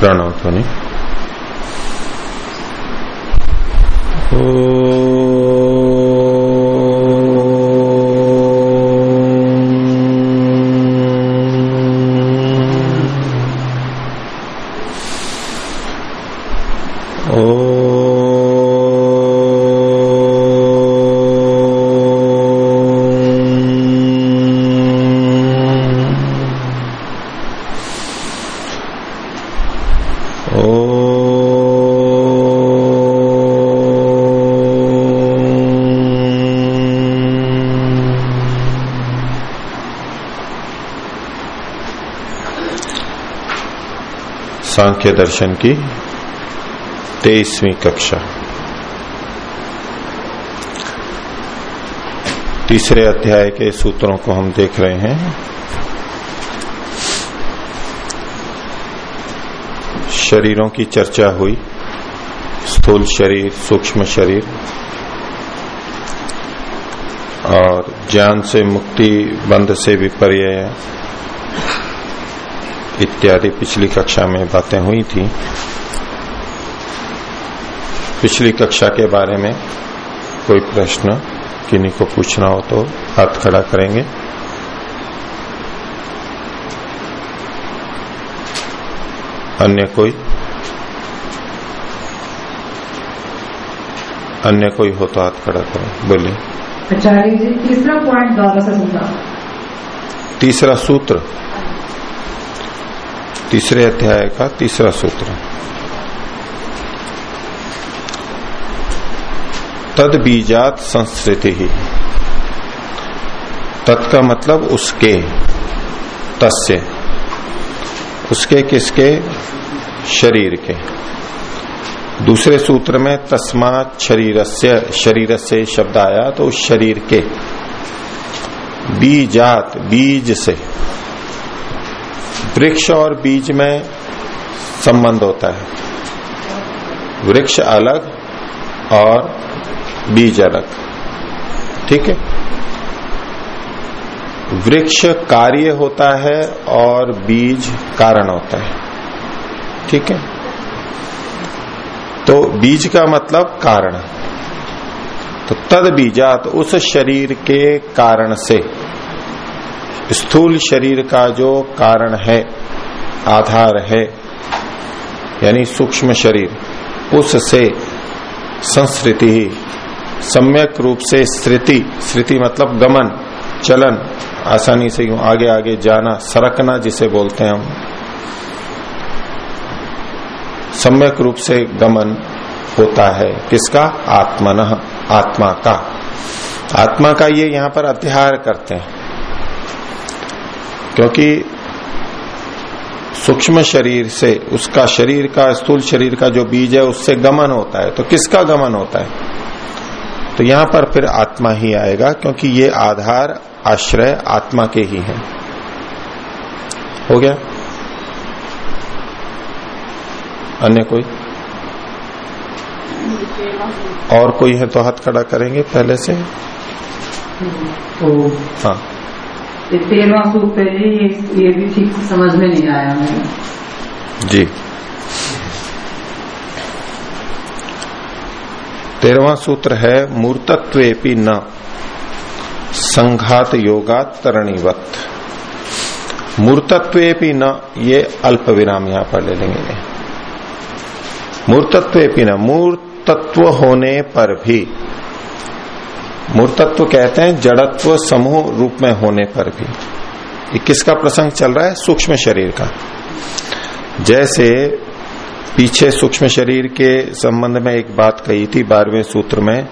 प्रणव ध्वनि सांख्य दर्शन की तेईसवीं कक्षा। तीसरे अध्याय के सूत्रों को हम देख रहे हैं। शरीरों की चर्चा हुई। स्थूल शरीर, सूक्ष्म शरीर। और ज्ञान से मुक्ति, बंध से विपर्य इत्यादि पिछली कक्षा में बातें हुई थी। पिछली कक्षा के बारे में कोई प्रश्न किन्हीं को पूछना हो तो हाथ खड़ा करेंगे। अन्य कोई? अन्य कोई हो तो हाथ खड़ा करें। बोलिए। आचार्य जी तीसरा पॉइंट सूत्र तीसरा सूत्र। तीसरे अध्याय का तीसरा सूत्र। तद बीजात संस्कृति ही तत् का मतलब उसके, तस्य। उसके किसके? शरीर के। दूसरे सूत्र में तस्मात शरीर से शरीर से शब्द आया तो उस शरीर के। बीजात, बीज से। वृक्ष और बीज में संबंध होता है। वृक्ष अलग और बीज अलग। ठीक है? वृक्ष कार्य होता है और बीज कारण होता है। ठीक है? तो बीज का मतलब कारण। तो तद बीजात उस शरीर के कारण से। स्थूल शरीर का जो कारण है, आधार है, यानी सूक्ष्म शरीर, उससे संस्कृति ही सम्यक रूप से स्थिति स्थिति मतलब गमन, चलन, आसानी से यूँ आगे आगे जाना, सरकना जिसे बोलते हैं हम। सम्यक रूप से गमन होता है, किसका? आत्मन, आत्मा का। आत्मा का ये यहाँ पर अध्यार करते हैं। क्योंकि सूक्ष्म शरीर से उसका शरीर का स्थूल शरीर का जो बीज है उससे गमन होता है। तो किसका गमन होता है? तो यहाँ पर फिर आत्मा ही आएगा क्योंकि ये आधार आश्रय आत्मा के ही है। हो गया? अन्य कोई? और कोई है तो हाथ खड़ा करेंगे पहले से। तो हाँ। ये तेरहवा सूत्र है ये ये भी ठीक समझ में नहीं आया मेरे जी। तेरवा सूत्र है, मूर्तत्वेपि न। संघात योगात तरणीवत। मूर्तत्वेपि न, ये अल्प विराम यहाँ पर ले लेंगे। मूर्तत्वेपि न, मूर्तत्व होने पर भी मूर्तत्व कहते हैं जड़त्व समूह रूप में होने पर भी। ये किसका प्रसंग चल रहा है? सूक्ष्म शरीर का। जैसे पीछे सूक्ष्म शरीर के संबंध में एक बात कही थी बारहवें सूत्र में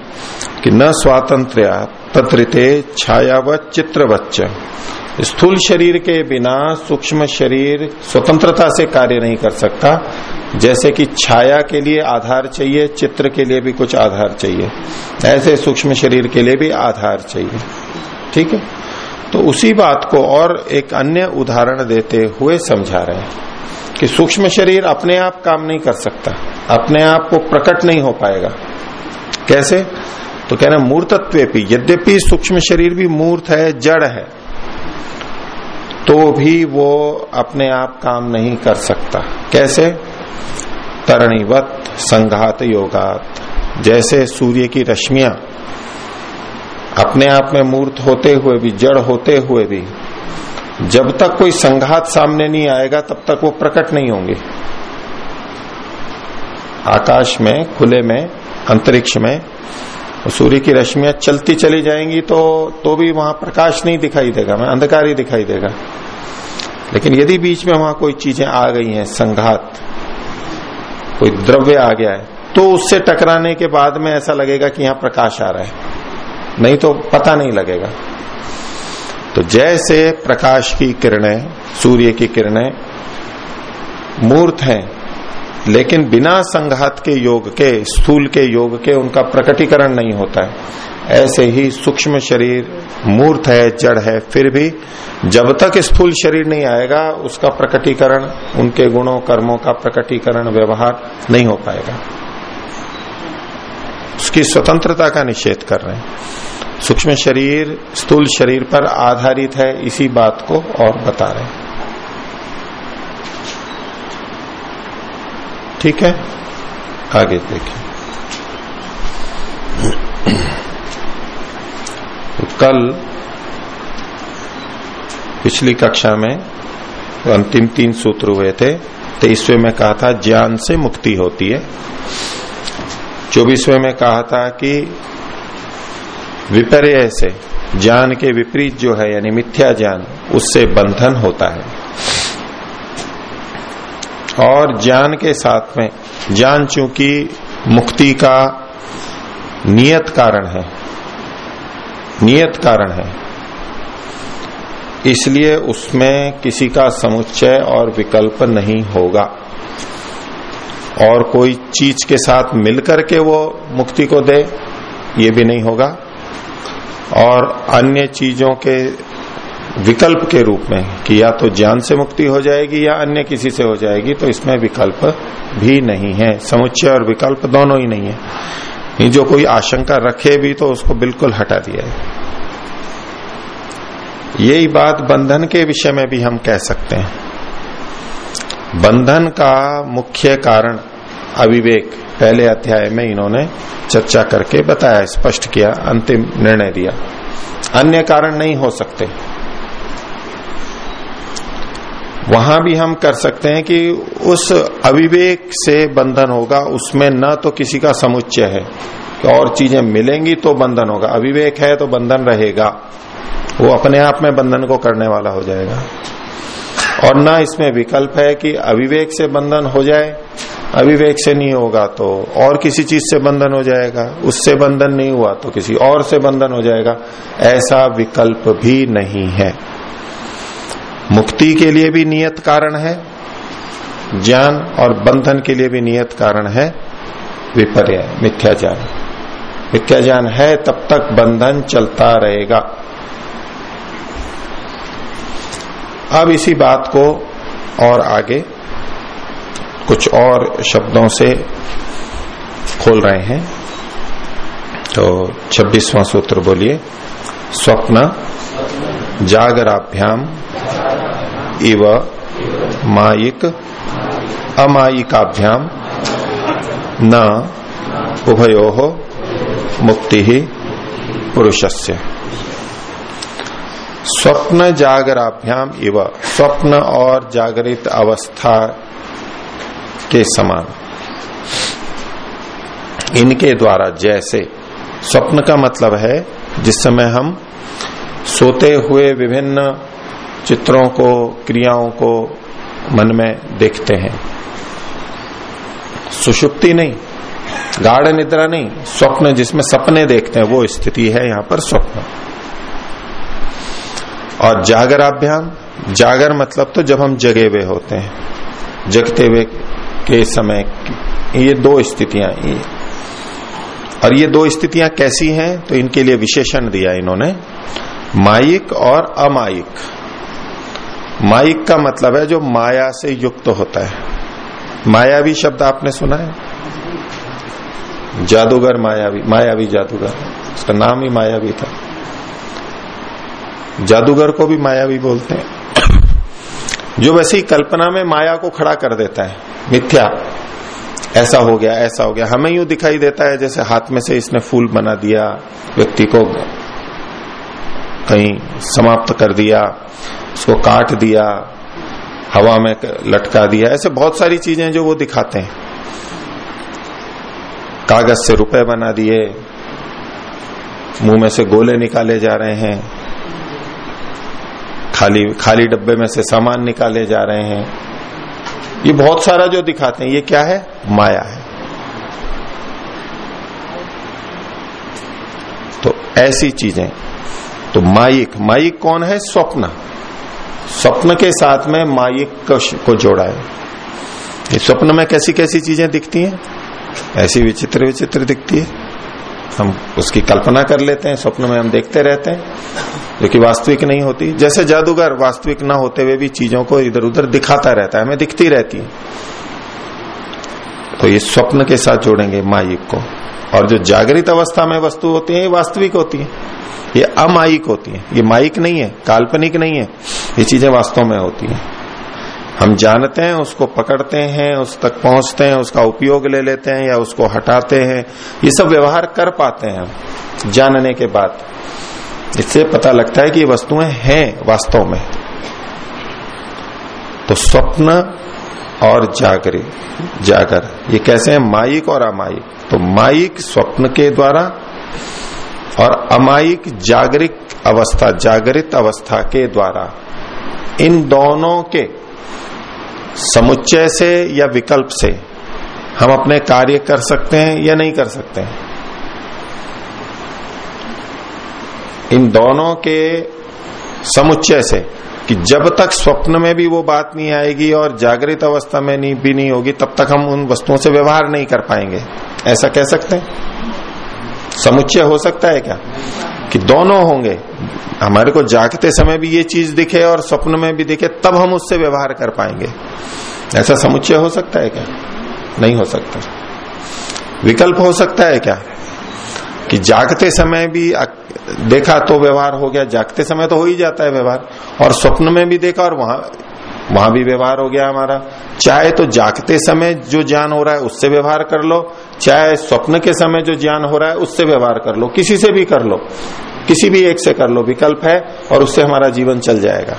कि न स्वातंत्र तत्रिते छायावत चित्रवच्च स्थूल शरीर के बिना सूक्ष्म शरीर स्वतंत्रता से कार्य नहीं कर सकता। जैसे कि छाया के लिए आधार चाहिए, चित्र के लिए भी कुछ आधार चाहिए। ऐसे सूक्ष्म शरीर के लिए भी आधार चाहिए। ठीक है? तो उसी बात को और एक अन्य उदाहरण देते हुए समझा रहे हैं कि सूक्ष्म शरीर अपने आप काम नहीं कर सकता। अपने आप को प्रकट नहीं हो पाएगा। कैसे? तो कहना मूर्तत्व यद्यपि सूक्ष्म शरीर भी मूर्त है, जड़ है तो भी वो अपने आप काम नहीं कर सकता। कैसे? तरणीवत संघात योगात। जैसे सूर्य की रश्मियाँ अपने आप में मूर्त होते हुए भी, जड़ होते हुए भी, जब तक कोई संघात सामने नहीं आएगा, तब तक वो प्रकट नहीं होंगे। आकाश में, खुले में, अंतरिक्ष में सूर्य की रश्मियाँ चलती चली जाएँगी तो तो भी वहाँ प्रकाश नहीं दिखाई देगा, मैं अंधकार ही दिखाई देगा। लेकिन यदि बीच में वहाँ कोई चीज़ें आ गई हैं, संघात, कोई द्रव्य आ गया है तो उससे टकराने के बाद में ऐसा लगेगा कि यहाँ प्रकाश आ रहा है। नहीं तो पता नहीं लगेगा। तो जैसे प्रकाश की किरणें, सूर्य की किरणें मूर्त हैं लेकिन बिना संघात के योग के, स्थूल के योग के उनका प्रकटीकरण नहीं होता है। ऐसे ही सूक्ष्म शरीर मूर्त है, जड़ है, फिर भी जब तक स्थूल शरीर नहीं आएगा, उसका प्रकटीकरण, उनके गुणों, कर्मों का प्रकटीकरण, व्यवहार नहीं हो पाएगा। उसकी स्वतंत्रता का निषेध कर रहे हैं। सूक्ष्म शरीर, स्थूल शरीर पर आधारित है, इसी बात को और बता रहे हैं। ठीक है? आगे देखिए। तो कल पिछली कक्षा में तो अंतिम तीन सूत्र हुए थे, तेईसवें में कहा था, ज्ञान से मुक्ति होती है। चौबीसवें में कहा था कि विपर्य से ज्ञान के विपरीत जो है, यानी मिथ्या ज्ञान, उससे बंधन होता है। और ज्ञान के साथ में, ज्ञान चूँकि मुक्ति का नियत कारण है, नियत कारण है। इसलिए उसमें किसी का समुच्चय और विकल्प नहीं होगा। और कोई चीज़ के साथ मिलकर के वो मुक्ति को दे, ये भी नहीं होगा। और अन्य चीज़ों के विकल्प के रूप में कि या तो ज्ञान से मुक्ति हो जाएगी या अन्य किसी से हो जाएगी तो इसमें विकल्प भी नहीं है। समुच्चय और विकल्प दोनों ही नहीं है। जो कोई आशंका रखे भी तो उसको बिल्कुल हटा दिया है। यही बात बंधन के विषय में भी हम कह सकते हैं। बंधन का मुख्य कारण अविवेक। पहले अध्याय में इन्होंने चर्चा करके बताया, स्पष्ट किया, अंतिम निर्णय दिया। अन्य कारण नहीं हो सकते। वहाँ भी हम कर सकते हैं कि उस अविवेक से बंधन होगा, उसमें न तो किसी का समुच्चय है। और चीज़ें मिलेंगी तो बंधन होगा। अविवेक है तो बंधन रहेगा। वो अपने आप में बंधन को करने वाला हो जाएगा। और ना इसमें विकल्प है कि अविवेक से बंधन हो जाए। अविवेक से नहीं होगा तो और किसी चीज़ से बंधन हो जाएगा। उससे बंधन नहीं हुआ तो किसी और से बंधन हो जाएगा। ऐसा विकल्प भी नहीं है। मुक्ति के लिए भी नियत कारण है, ज्ञान और बंधन के लिए भी नियत कारण है, विपर्य मिथ्या ज्ञान मिथ्या ज्ञान है, तब तक बंधन चलता रहेगा। अब इसी बात को और आगे कुछ और शब्दों से खोल रहे हैं। तो छब्बीसवां सूत्र बोलिए, स्वप्न। जागराभ्याम इव माइक अमायिकाभ्याम न उभयो मुक्ति ही पुरुषस्य। स्वप्न जागराभ्याम इव स्वप्न और जागरित अवस्था के समान। इनके द्वारा जैसे स्वप्न का मतलब है, जिस समय हम सोते हुए विभिन्न चित्रों को, क्रियाओं को मन में देखते हैं। सुषुप्ति नहीं, गाढ़ निद्रा नहीं, स्वप्न जिसमें सपने देखते हैं, वो स्थिति है यहाँ पर स्वप्न। और जागर जागराभ्याम जागर मतलब तो जब हम जगे हुए होते हैं, जगते हुए के समय, ये दो स्थितियाँ और ये दो स्थितियाँ कैसी हैं तो इनके लिए विशेषण दिया इन्होंने। माइक और अमाइक। माइक का मतलब है जो माया से युक्त होता है। मायावी शब्द आपने सुना है? जादूगर मायावी मायावी जादूगर। उसका नाम ही मायावी था। जादूगर को भी मायावी बोलते हैं। जो वैसे ही कल्पना में माया को खड़ा कर देता है। मिथ्या। ऐसा हो गया, ऐसा हो गया। हमें यूँ दिखाई देता है जैसे हाथ में से इसने फूल बना दिया, व्यक्ति को कहीं समाप्त कर दिया, उसको काट दिया, हवा में लटका दिया, ऐसे बहुत सारी चीज़ें जो वो दिखाते हैं। कागज़ से रुपए बना दिए, मुँह में से गोले निकाले जा रहे हैं, खाली खाली डब्बे में से सामान निकाले जा रहे हैं। ये बहुत सारा जो दिखाते हैं, ये क्या है? माया है। तो ऐसी चीज़ें तो माइक माइक कौन है? स्वप्न। स्वप्न के साथ में माइक को जोड़ा है। ये स्वप्न में कैसी कैसी चीज़ें दिखती हैं? ऐसी विचित्र विचित्र दिखती है। हम उसकी कल्पना कर लेते हैं, स्वप्न में हम देखते रहते हैं, जो कि वास्तविक नहीं होती। जैसे जादूगर वास्तविक ना होते हुए भी चीज़ों को इधर उधर दिखाता रहता है, हमें दिखती रहती है। तो ये स्वप्न के साथ जोड़ेंगे माइक को। और जो जागृत अवस्था में वस्तु होती है, ये वास्तविक होती है। ये अमाइक होती है। ये माइक नहीं है, काल्पनिक नहीं है। ये चीज़ें वास्तव में होती है। हम जानते हैं, उसको पकड़ते हैं, उस तक पहुँचते हैं, उसका उपयोग ले लेते हैं या उसको हटाते हैं। ये सब व्यवहार कर पाते हैं जानने के बाद। इससे पता लगता है कि ये वस्तुएँ हैं वास्तव में। तो स्वप्न और जागरे, जागर। ये कैसे हैं? माइक और अमाइक। तो माइक स्वप्न के द्वारा और अमाइक जागरिक अवस्था जागृत अवस्था के द्वारा। इन दोनों के समुच्चय से या विकल्प से हम अपने कार्य कर सकते हैं या नहीं कर सकते हैं? इन दोनों के समुच्चय से कि जब तक स्वप्न में भी वो बात नहीं आएगी और जागृत अवस्था में नहीं, भी नहीं होगी, तब तक हम उन वस्तुओं से व्यवहार नहीं कर पाएँगे। ऐसा कह सकते हैं? समुच्चय हो सकता है क्या? कि दोनों होंगे। हमारे को जागते समय भी ये चीज़ दिखे और स्वप्न में भी दिखे, तब हम उससे व्यवहार कर पाएँगे। ऐसा समुच्चय हो सकता है क्या? नहीं हो सकता। विकल्प हो सकता है क्या? कि जागते समय भी देखा तो व्यवहार हो गया, जागते समय तो हो ही जाता है व्यवहार। और स्वप्न में भी देखा और वहाँ वहाँ भी व्यवहार हो गया हमारा। चाहे तो जागते समय जो ज्ञान हो रहा है उससे व्यवहार कर लो, चाहे स्वप्न के समय जो ज्ञान हो रहा है उससे व्यवहार कर लो। किसी से भी कर लो, किसी भी एक से कर लो, विकल्प है और उससे हमारा जीवन चल जाएगा।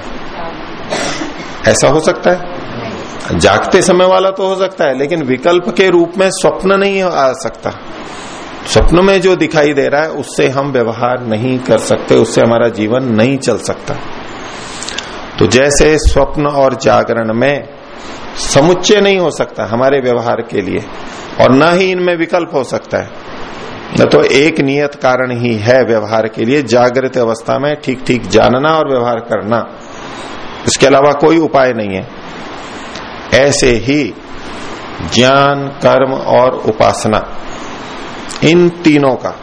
ऐसा हो सकता है? जागते समय वाला तो हो सकता है, लेकिन विकल्प के रूप में स्वप्न नहीं आ सकता। स्वप्न में जो दिखाई दे रहा है, उससे हम व्यवहार नहीं कर सकते, उससे हमारा जीवन नहीं चल सकता। तो जैसे स्वप्न और जागरण में समुच्चय नहीं हो सकता हमारे व्यवहार के लिए, और न ही इनमें विकल्प हो सकता है, न तो एक नियत कारण ही है व्यवहार के लिए, जागृत अवस्था में ठीक ठीक जानना और व्यवहार करना। इसके अलावा कोई उपाय नहीं है। ऐसे ही ज्ञान, कर्म और उपासना इन तीनों का।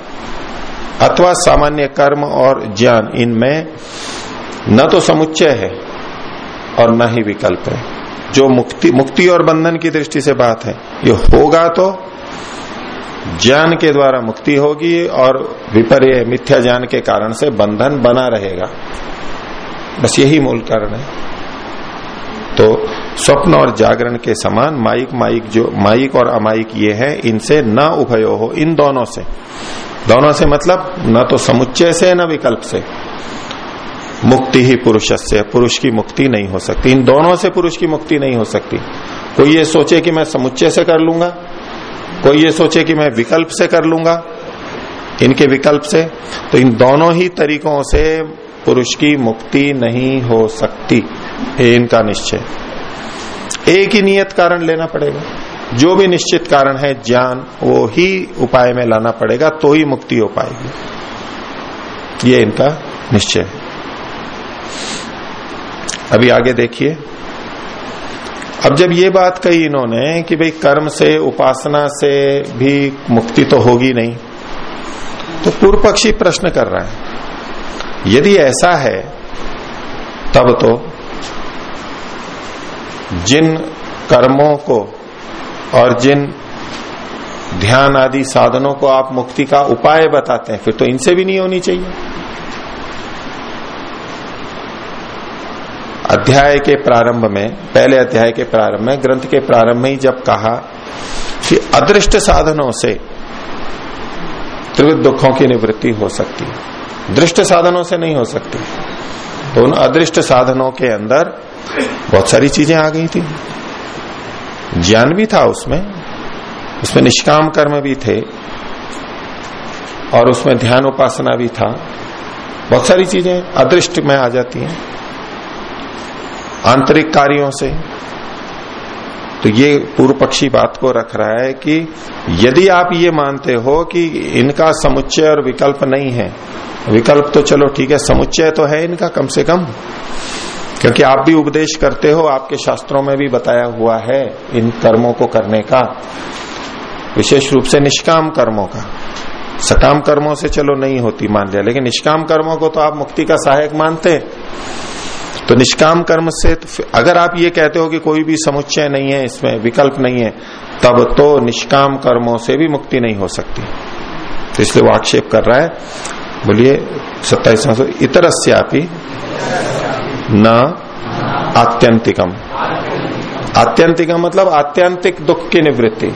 अथवा सामान्य कर्म और ज्ञान, इनमें न तो समुच्चय है और न ही विकल्प है। जो मुक्ति मुक्ति और बंधन की दृष्टि से बात है, ये होगा तो ज्ञान के द्वारा मुक्ति होगी और विपर्य मिथ्या ज्ञान के कारण से बंधन बना रहेगा। बस यही मूल कारण है। तो स्वप्न और जागरण के समान माइक माइक जो, माइक और अमाइक ये है, इनसे न उभयो हो, इन दोनों से। दोनों से मतलब न तो समुच्चय से, न विकल्प से। मुक्ति ही पुरुष से पुरुष की मुक्ति नहीं हो सकती। इन दोनों से पुरुष की मुक्ति नहीं हो सकती। कोई ये सोचे कि मैं समुच्चय से कर लूँगा, कोई ये सोचे कि मैं विकल्प से कर लूँगा, इनके विकल्प से तो इन दोनों ही तरीकों से पुरुष की मुक्ति नहीं हो सकती। ये इनका निश्चय एक ही नियत कारण लेना पड़ेगा। जो भी निश्चित कारण है, ज्ञान, वो ही उपाय में लाना पड़ेगा तो ही मुक्ति हो पाएगी। ये इनका निश्चय अभी आगे देखिए। अब जब ये बात कही इन्होंने कि भाई कर्म से, उपासना से भी मुक्ति तो होगी नहीं तो पूर्व पक्षी प्रश्न कर रहा है। यदि ऐसा है, तब तो जिन कर्मों को और जिन ध्यान आदि साधनों को आप मुक्ति का उपाय बताते हैं, फिर तो इनसे भी नहीं होनी चाहिए। अध्याय के प्रारंभ में, पहले अध्याय के प्रारंभ में, ग्रंथ के प्रारंभ में ही जब कहा कि अदृष्ट साधनों से त्रिविध दुखों की निवृत्ति हो सकती है। दृष्ट साधनों से नहीं हो सकती। तो उन अदृष्ट साधनों के अंदर बहुत सारी चीज़ें आ गई थी। ज्ञान भी था उसमें। उसमें निष्काम कर्म भी थे और उसमें ध्यान उपासना भी था। बहुत सारी चीज़ें अदृष्ट में आ जाती हैं आंतरिक कार्यों से। तो ये पूर्व पक्षी बात को रख रहा है कि यदि आप ये मानते हो कि इनका समुच्चय और विकल्प नहीं है, विकल्प तो चलो ठीक है, समुच्चय तो है इनका कम से कम। क्योंकि आप भी उपदेश करते हो, आपके शास्त्रों में भी बताया हुआ है इन कर्मों को करने का। विशेष रूप से निष्काम कर्मों का। सकाम कर्मों से चलो नहीं होती मान लिया, लेकिन निष्काम कर्मों को तो आप मुक्ति का सहायक मानते। तो निष्काम कर्म से तो अगर आप ये कहते हो कि कोई भी समुच्चय नहीं है, इसमें विकल्प नहीं है, तब तो निष्काम कर्मों से भी मुक्ति नहीं हो सकती। तो इसलिए वो आक्षेप कर रहा है। बोलिए सत्ताईस इतरस्यापि। न आत्यंतिकम। आत्यंतिकम मतलब आत्यंतिक दुख की निवृत्ति,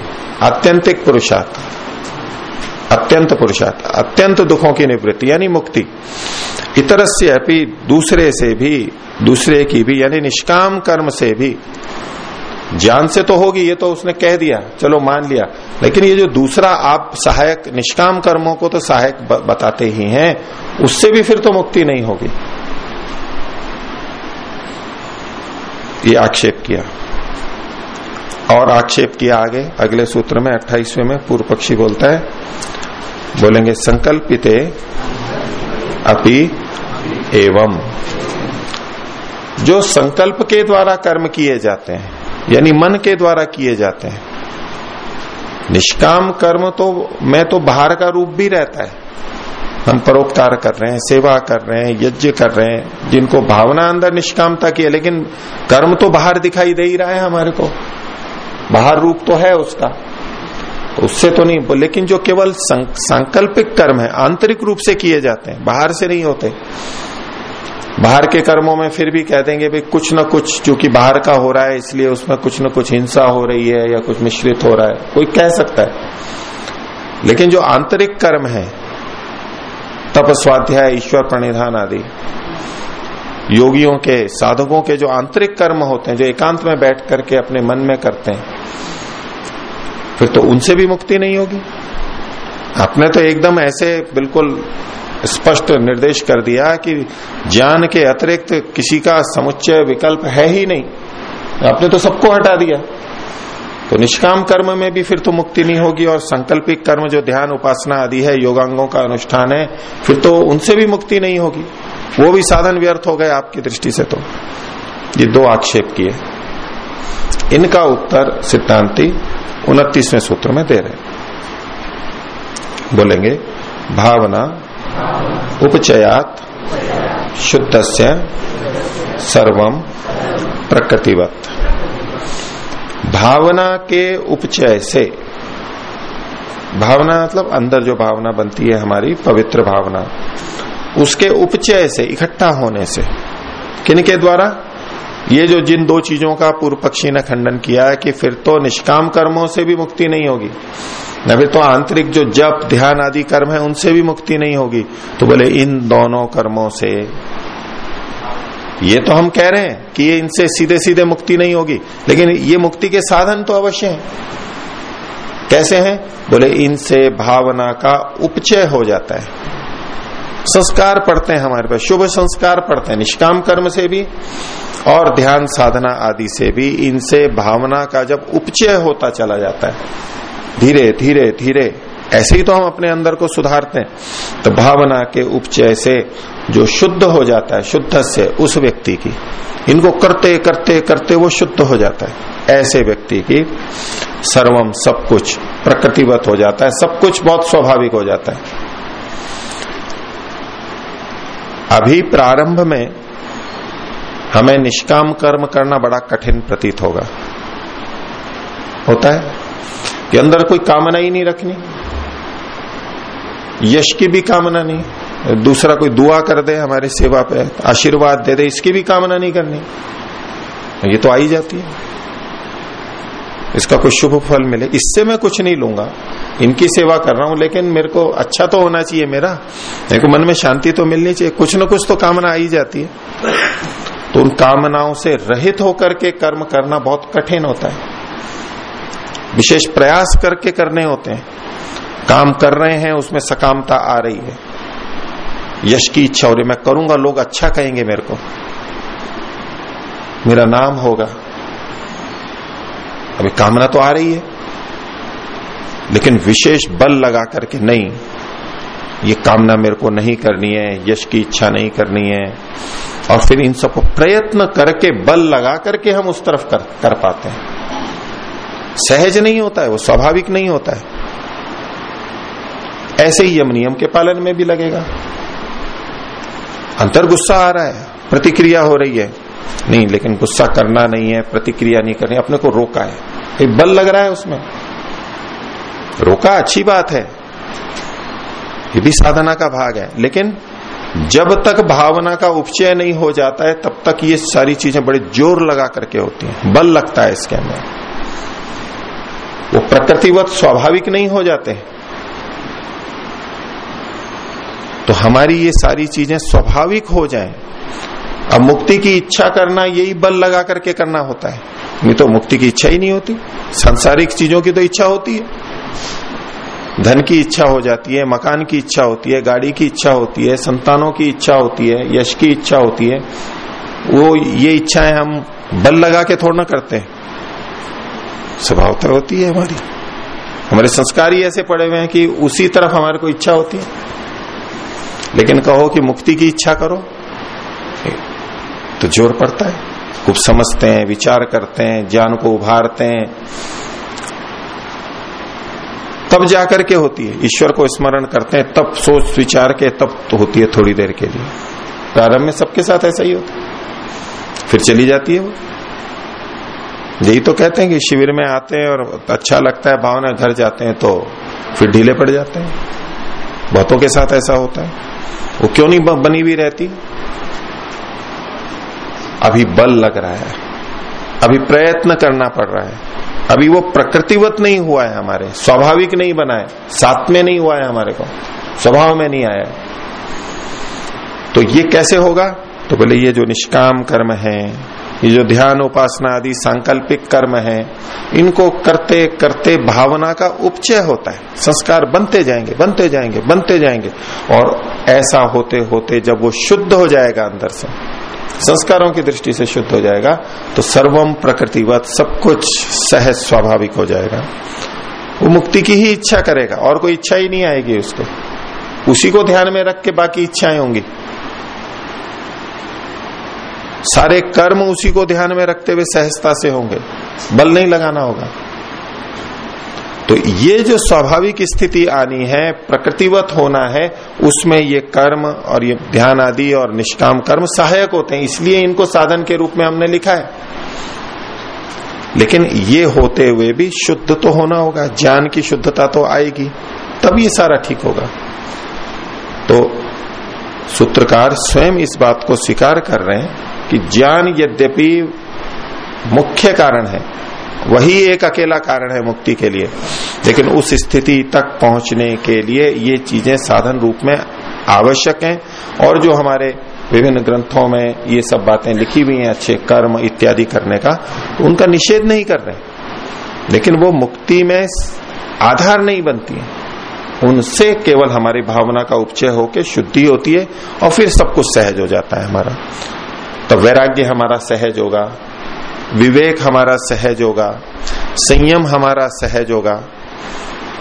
आत्यंतिक पुरुषार्थ, अत्यंत पुरुषार्थ, अत्यंत दुखों की निवृत्ति, यानी मुक्ति। इतर से अपनी दूसरे से भी, दूसरे की भी, यानी निष्काम कर्म से भी। ज्ञान से तो होगी, ये तो उसने कह दिया, चलो मान लिया। लेकिन ये जो दूसरा आप सहायक, निष्काम कर्मों को तो सहायक बताते ही हैं, उससे भी फिर तो मुक्ति नहीं होगी। ये आक्षेप किया। और आक्षेप किया आगे, अगले सूत्र में, अट्ठाईसवें में पूर्व पक्षी बोलता है, बोलेंगे, संकल्पित अपि एवं। जो संकल्प के द्वारा कर्म किए जाते हैं, यानी मन के द्वारा किए जाते हैं, निष्काम कर्म तो मैं तो बाहर का रूप भी रहता है हम परोपकार कर रहे हैं, सेवा कर रहे हैं, यज्ञ कर रहे हैं, जिनको भावना अंदर निष्कामता की है, लेकिन कर्म तो बाहर दिखाई दे ही रहा है हमारे को। बाहर रूप तो है उसका। उससे तो नहीं, लेकिन जो केवल सांकल्पिक कर्म है, आंतरिक रूप से किए जाते हैं, बाहर से नहीं होते। बाहर के कर्मों में फिर भी कह देंगे, भाई, कुछ न कुछ क्योंकि बाहर का हो रहा है, इसलिए उसमें कुछ न कुछ हिंसा हो रही है या कुछ मिश्रित हो रहा है। कोई कह सकता है। लेकिन जो आंतरिक कर्म है तप स्वाध्याय ईश्वर प्रणिधान आदि। योगियों के, साधकों के जो आंतरिक कर्म होते हैं, जो एकांत में बैठ करके अपने मन में करते हैं, फिर तो उनसे भी मुक्ति नहीं होगी। आपने तो एकदम ऐसे बिल्कुल स्पष्ट निर्देश कर दिया कि ज्ञान के अतिरिक्त किसी का समुच्चय विकल्प है ही नहीं। आपने तो सबको हटा दिया। तो निष्काम कर्म में भी फिर तो मुक्ति नहीं होगी और संकल्पिक कर्म जो ध्यान, उपासना आदि है, योगांगों का अनुष्ठान है, फिर तो उनसे भी मुक्ति नहीं होगी। वो भी साधन व्यर्थ हो गए आपकी दृष्टि से तो। ये दो आक्षेप किए। इनका उत्तर सिद्धांति उनतीसवें सूत्र में दे रहे बोलेंगे, भावना उपचयात शुद्ध से सर्वम प्रकृतिवत। भावना के उपचय से। भावना मतलब अंदर जो भावना बनती है हमारी, पवित्र भावना, उसके उपचय से, इकट्ठा होने से। किन के द्वारा? ये जो जिन दो चीज़ों का पूर्व पक्षी ने खंडन किया है कि फिर तो निष्काम कर्मों से भी मुक्ति नहीं होगी। न फिर तो आंतरिक जो जप, ध्यान आदि कर्म है, उनसे भी मुक्ति नहीं होगी। तो बोले, इन दोनों कर्मों से ये तो हम कह रहे हैं कि ये इनसे सीधे सीधे मुक्ति नहीं होगी। लेकिन ये मुक्ति के साधन तो अवश्य है। कैसे हैं? बोले, इनसे भावना का उपचय हो जाता है। संस्कार पढ़ते हैं हमारे पास, शुभ संस्कार पढ़ते हैं, निष्काम कर्म से भी और ध्यान साधना आदि से भी इनसे भावना का जब उपचय होता चला जाता है, धीरे धीरे धीरे, ऐसे ही तो हम अपने अंदर को सुधारते हैं। तो भावना के उपचय से जो शुद्ध हो जाता है, शुद्ध से उस व्यक्ति की। इनको करते करते करते वो शुद्ध हो जाता है। ऐसे व्यक्ति की सर्वम सब कुछ प्रकृतिवत हो जाता है, सब कुछ बहुत स्वाभाविक हो जाता है। अभी प्रारंभ में हमें निष्काम कर्म करना बड़ा कठिन प्रतीत होगा। होता है कि अंदर कोई कामना ही नहीं रखनी। यश की भी कामना नहीं। दूसरा कोई दुआ कर दे, हमारे सेवा पे आशीर्वाद दे दे, इसकी भी कामना नहीं करनी। ये तो आई जाती है। इसका कोई शुभ फल मिले। इससे मैं कुछ नहीं लूँगा। इनकी सेवा कर रहा हूँ, लेकिन मेरे को अच्छा तो होना चाहिए मेरा। मेरे को मन में शांति तो मिलनी चाहिए। कुछ न कुछ तो कामना आई जाती है। तो उन कामनाओं से रहित होकर के कर्म करना बहुत कठिन होता है। विशेष प्रयास करके करने होते हैं। काम कर रहे हैं, उसमें सकामता आ रही है। यश की इच्छा हो रही मैं करूँगा लोग अच्छा कहेंगे मेरे को। मेरा नाम होगा। अभी कामना तो आ रही है लेकिन विशेष बल लगा करके नहीं। ये कामना मेरे को नहीं करनी है यश की इच्छा नहीं करनी है। और फिर इन सबको प्रयत्न करके बल लगा करके हम उस तरफ़ कर, कर पाते हैं। सहज नहीं होता है वो स्वाभाविक नहीं होता है। ऐसे ही यम नियम के पालन में भी लगेगा। अंतर गुस्सा आ रहा है, प्रतिक्रिया हो रही है। नहीं, लेकिन गुस्सा करना नहीं है, प्रतिक्रिया नहीं करनी, अपने को रोका है। एक बल लग रहा है उसमें। रोका अच्छी बात है। ये भी साधना का भाग है। लेकिन जब तक भावना का उपचय नहीं हो जाता है, तब तक ये सारी चीज़ें बड़े ज़ोर लगा करके होती हैं। बल लगता है इसके अंदर। वो प्रकृतिवत, स्वाभाविक नहीं हो जाते। तो हमारी ये सारी चीज़ें स्वाभाविक हो जाएँ। अब मुक्ति की इच्छा करना, यही बल लगा करके करना होता है। नहीं तो मुक्ति की इच्छा ही नहीं होती। सांसारिक चीज़ों की तो इच्छा होती है। धन की इच्छा हो जाती है, मकान की इच्छा होती है, गाड़ी की इच्छा होती है, संतानों की इच्छा होती है, यश की इच्छा होती है। वो ये इच्छाएँ हम बल लगा के थोड़ा ना करते हैं। स्वभावता होती है हमारी। हमारे संस्कार ही ऐसे पड़े हुए हैं कि उसी तरफ़ हमारे को इच्छा होती है। लेकिन कहो कि मुक्ति की इच्छा करो। तो ज़ोर पड़ता है। खूब समझते हैं, विचार करते हैं, ज्ञान को उभारते हैं। तब जाकर के होती है। ईश्वर को स्मरण करते हैं। तब सोच, विचार के तब तो होती है थोड़ी देर के लिए। प्रारंभ में सबके साथ ऐसा ही होता है। फिर चली जाती है वो। यही तो कहते हैं कि शिविर में आते हैं और अच्छा लगता है, भावना घर जाते हैं तो फिर ढीले पड़ जाते हैं। बहुतों के साथ ऐसा होता है। वो क्यों नहीं बनी हुई रहती? अभी बल लग रहा है। अभी प्रयत्न करना पड़ रहा है। अभी वो प्रकृतिवत नहीं हुआ है हमारे। स्वाभाविक नहीं बना है। साथ में नहीं हुआ है हमारे को। स्वभाव में नहीं आया तो ये कैसे होगा? तो बोले, ये जो निष्काम कर्म है ये जो ध्यान, उपासना आदि सांकल्पिक कर्म है, इनको करते करते भावना का उपचय होता है। संस्कार बनते जाएँगे बनते जाएँगे बनते जाएँगे। और ऐसा होते होते जब वो शुद्ध हो जाएगा अंदर से, संस्कारों की दृष्टि से शुद्ध हो जाएगा तो सर्वम प्रकृतिवत सब कुछ सहज स्वाभाविक हो जाएगा। वो मुक्ति की ही इच्छा करेगा, और कोई इच्छा ही नहीं आएगी उसको। उसी को ध्यान में रख के बाकी इच्छाएँ होंगी। सारे कर्म उसी को ध्यान में रखते हुए सहजता से होंगे। बल नहीं लगाना होगा। तो ये जो स्वाभाविक स्थिति आनी है, प्रकृतिवत होना है, उसमें ये कर्म और ये ध्यान आदि और निष्काम कर्म सहायक होते हैं। इसलिए इनको साधन के रूप में हमने लिखा है। लेकिन ये होते हुए भी शुद्ध तो होना होगा, ज्ञान की शुद्धता तो आएगी, तब ये सारा ठीक होगा। तो सूत्रकार स्वयं इस बात को स्वीकार कर रहे हैं कि ज्ञान यद्यपि मुख्य कारण है, वही एक अकेला कारण है मुक्ति के लिए, लेकिन उस स्थिति तक पहुँचने के लिए ये चीज़ें साधन रूप में आवश्यक हैं। और जो हमारे विभिन्न ग्रंथों में ये सब बातें लिखी हुई हैं, अच्छे कर्म इत्यादि करने का तो उनका निषेध नहीं कर रहे। लेकिन वो मुक्ति में आधार नहीं बनती है। उनसे केवल हमारी भावना का उपचय होकर शुद्धि होती है और फिर सब कुछ सहज हो जाता है हमारा। तो वैराग्य हमारा सहज होगा, विवेक हमारा सहज होगा, संयम हमारा सहज होगा,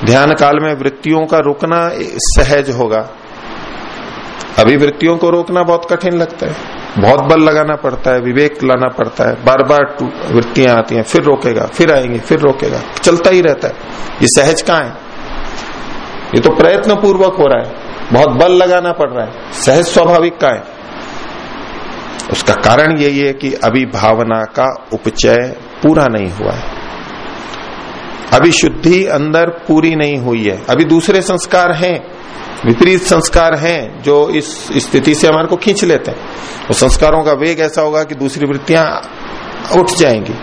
ध्यान काल में वृत्तियों का रुकना सहज होगा। अभी वृत्तियों को रोकना बहुत कठिन लगता है, बहुत बल लगाना पड़ता है, विवेक लाना पड़ता है बार बार वृत्तियाँ आती हैं, फिर रोकेगा, फिर आएँगी, फिर रोकेगा, चलता ही रहता है। ये सहज कहा है? ये तो प्रयत्न पूर्वक हो रहा है, बहुत बल लगाना पड़ रहा है, सहज स्वाभाविक का है? उसका कारण यही है कि अभी भावना का उपचय पूरा नहीं हुआ है। अभी शुद्धि अंदर पूरी नहीं हुई है। अभी दूसरे संस्कार हैं, विपरीत संस्कार हैं, जो इस स्थिति से हमारे को खींच लेते हैं। वो संस्कारों का वेग ऐसा होगा कि दूसरी वृत्तियाँ उठ जाएँगी।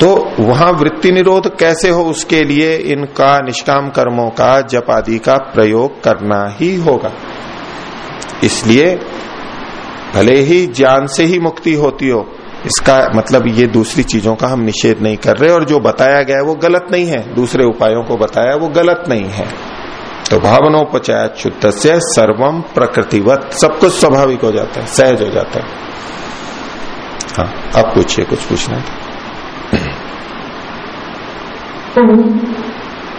तो वहाँ वृत्ति निरोध कैसे हो उसके लिए इनका निष्काम कर्मों का जप आदि का प्रयोग करना ही होगा। इसलिए भले ही ज्ञान से ही मुक्ति होती हो, इसका मतलब ये दूसरी चीज़ों का हम निषेध नहीं कर रहे, और जो बताया गया है वो गलत नहीं है। दूसरे उपायों को बताया वो गलत नहीं है। तो भावनोपचाय शुद्ध से सर्वम प्रकृतिवत, सब कुछ स्वाभाविक हो जाता है, सहज हो जाता है। हाँ अब पूछिए, कुछ पूछना है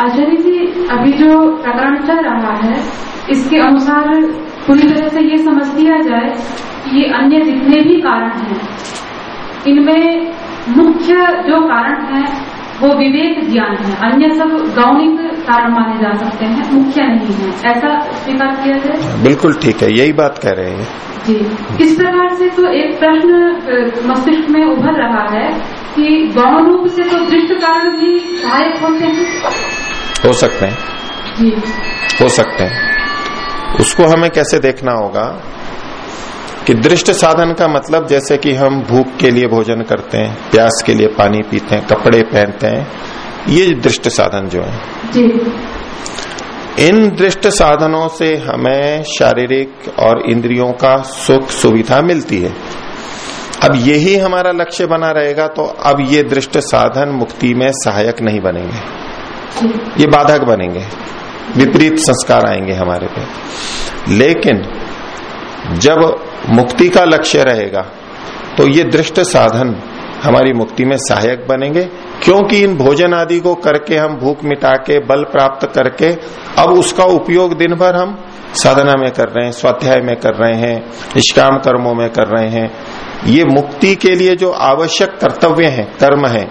आचार्य जी, अभी जो प्रकरण चल रहा है, इसके अनुसार पूरी तरह से ये समझ लिया जाए कि ये अन्य जितने भी कारण हैं इनमें मुख्य जो कारण है वो विवेक ज्ञान है। अन्य सब गौणिक कारण माने जा सकते हैं मुख्य नहीं है। ऐसा स्वीकार किया जाए? बिल्कुल ठीक है यही बात कह रहे हैं। जी। इस प्रकार से तो एक प्रश्न मस्तिष्क में उभर रहा है कि गौण रूप से तो दृष्ट कारण भी सहायक होते हैं। हो सकते हैं। जी। हो सकते हैं। उसको हमें कैसे देखना होगा? कि दृष्ट साधन का मतलब जैसे कि हम भूख के लिए भोजन करते हैं प्यास के लिए पानी पीते हैं कपड़े पहनते हैं ये दृष्ट साधन जो है। जी। इन दृष्ट साधनों से हमें शारीरिक और इंद्रियों का सुख सुविधा मिलती है। अब यही हमारा लक्ष्य बना रहेगा तो अब ये दृष्ट साधन मुक्ति में सहायक नहीं बनेंगे। ये बाधक बनेंगे। विपरीत संस्कार आएँगे हमारे पे। लेकिन जब मुक्ति का लक्ष्य रहेगा तो ये दृष्ट साधन हमारी मुक्ति में सहायक बनेंगे, क्योंकि इन भोजन आदि को करके, हम भूख मिटा के बल प्राप्त करके, अब उसका उपयोग दिन भर हम साधना में कर रहे हैं, स्वाध्याय में कर रहे हैं, निष्काम कर्मों में कर रहे हैं। ये मुक्ति के लिए जो आवश्यक कर्तव्य है, कर्म है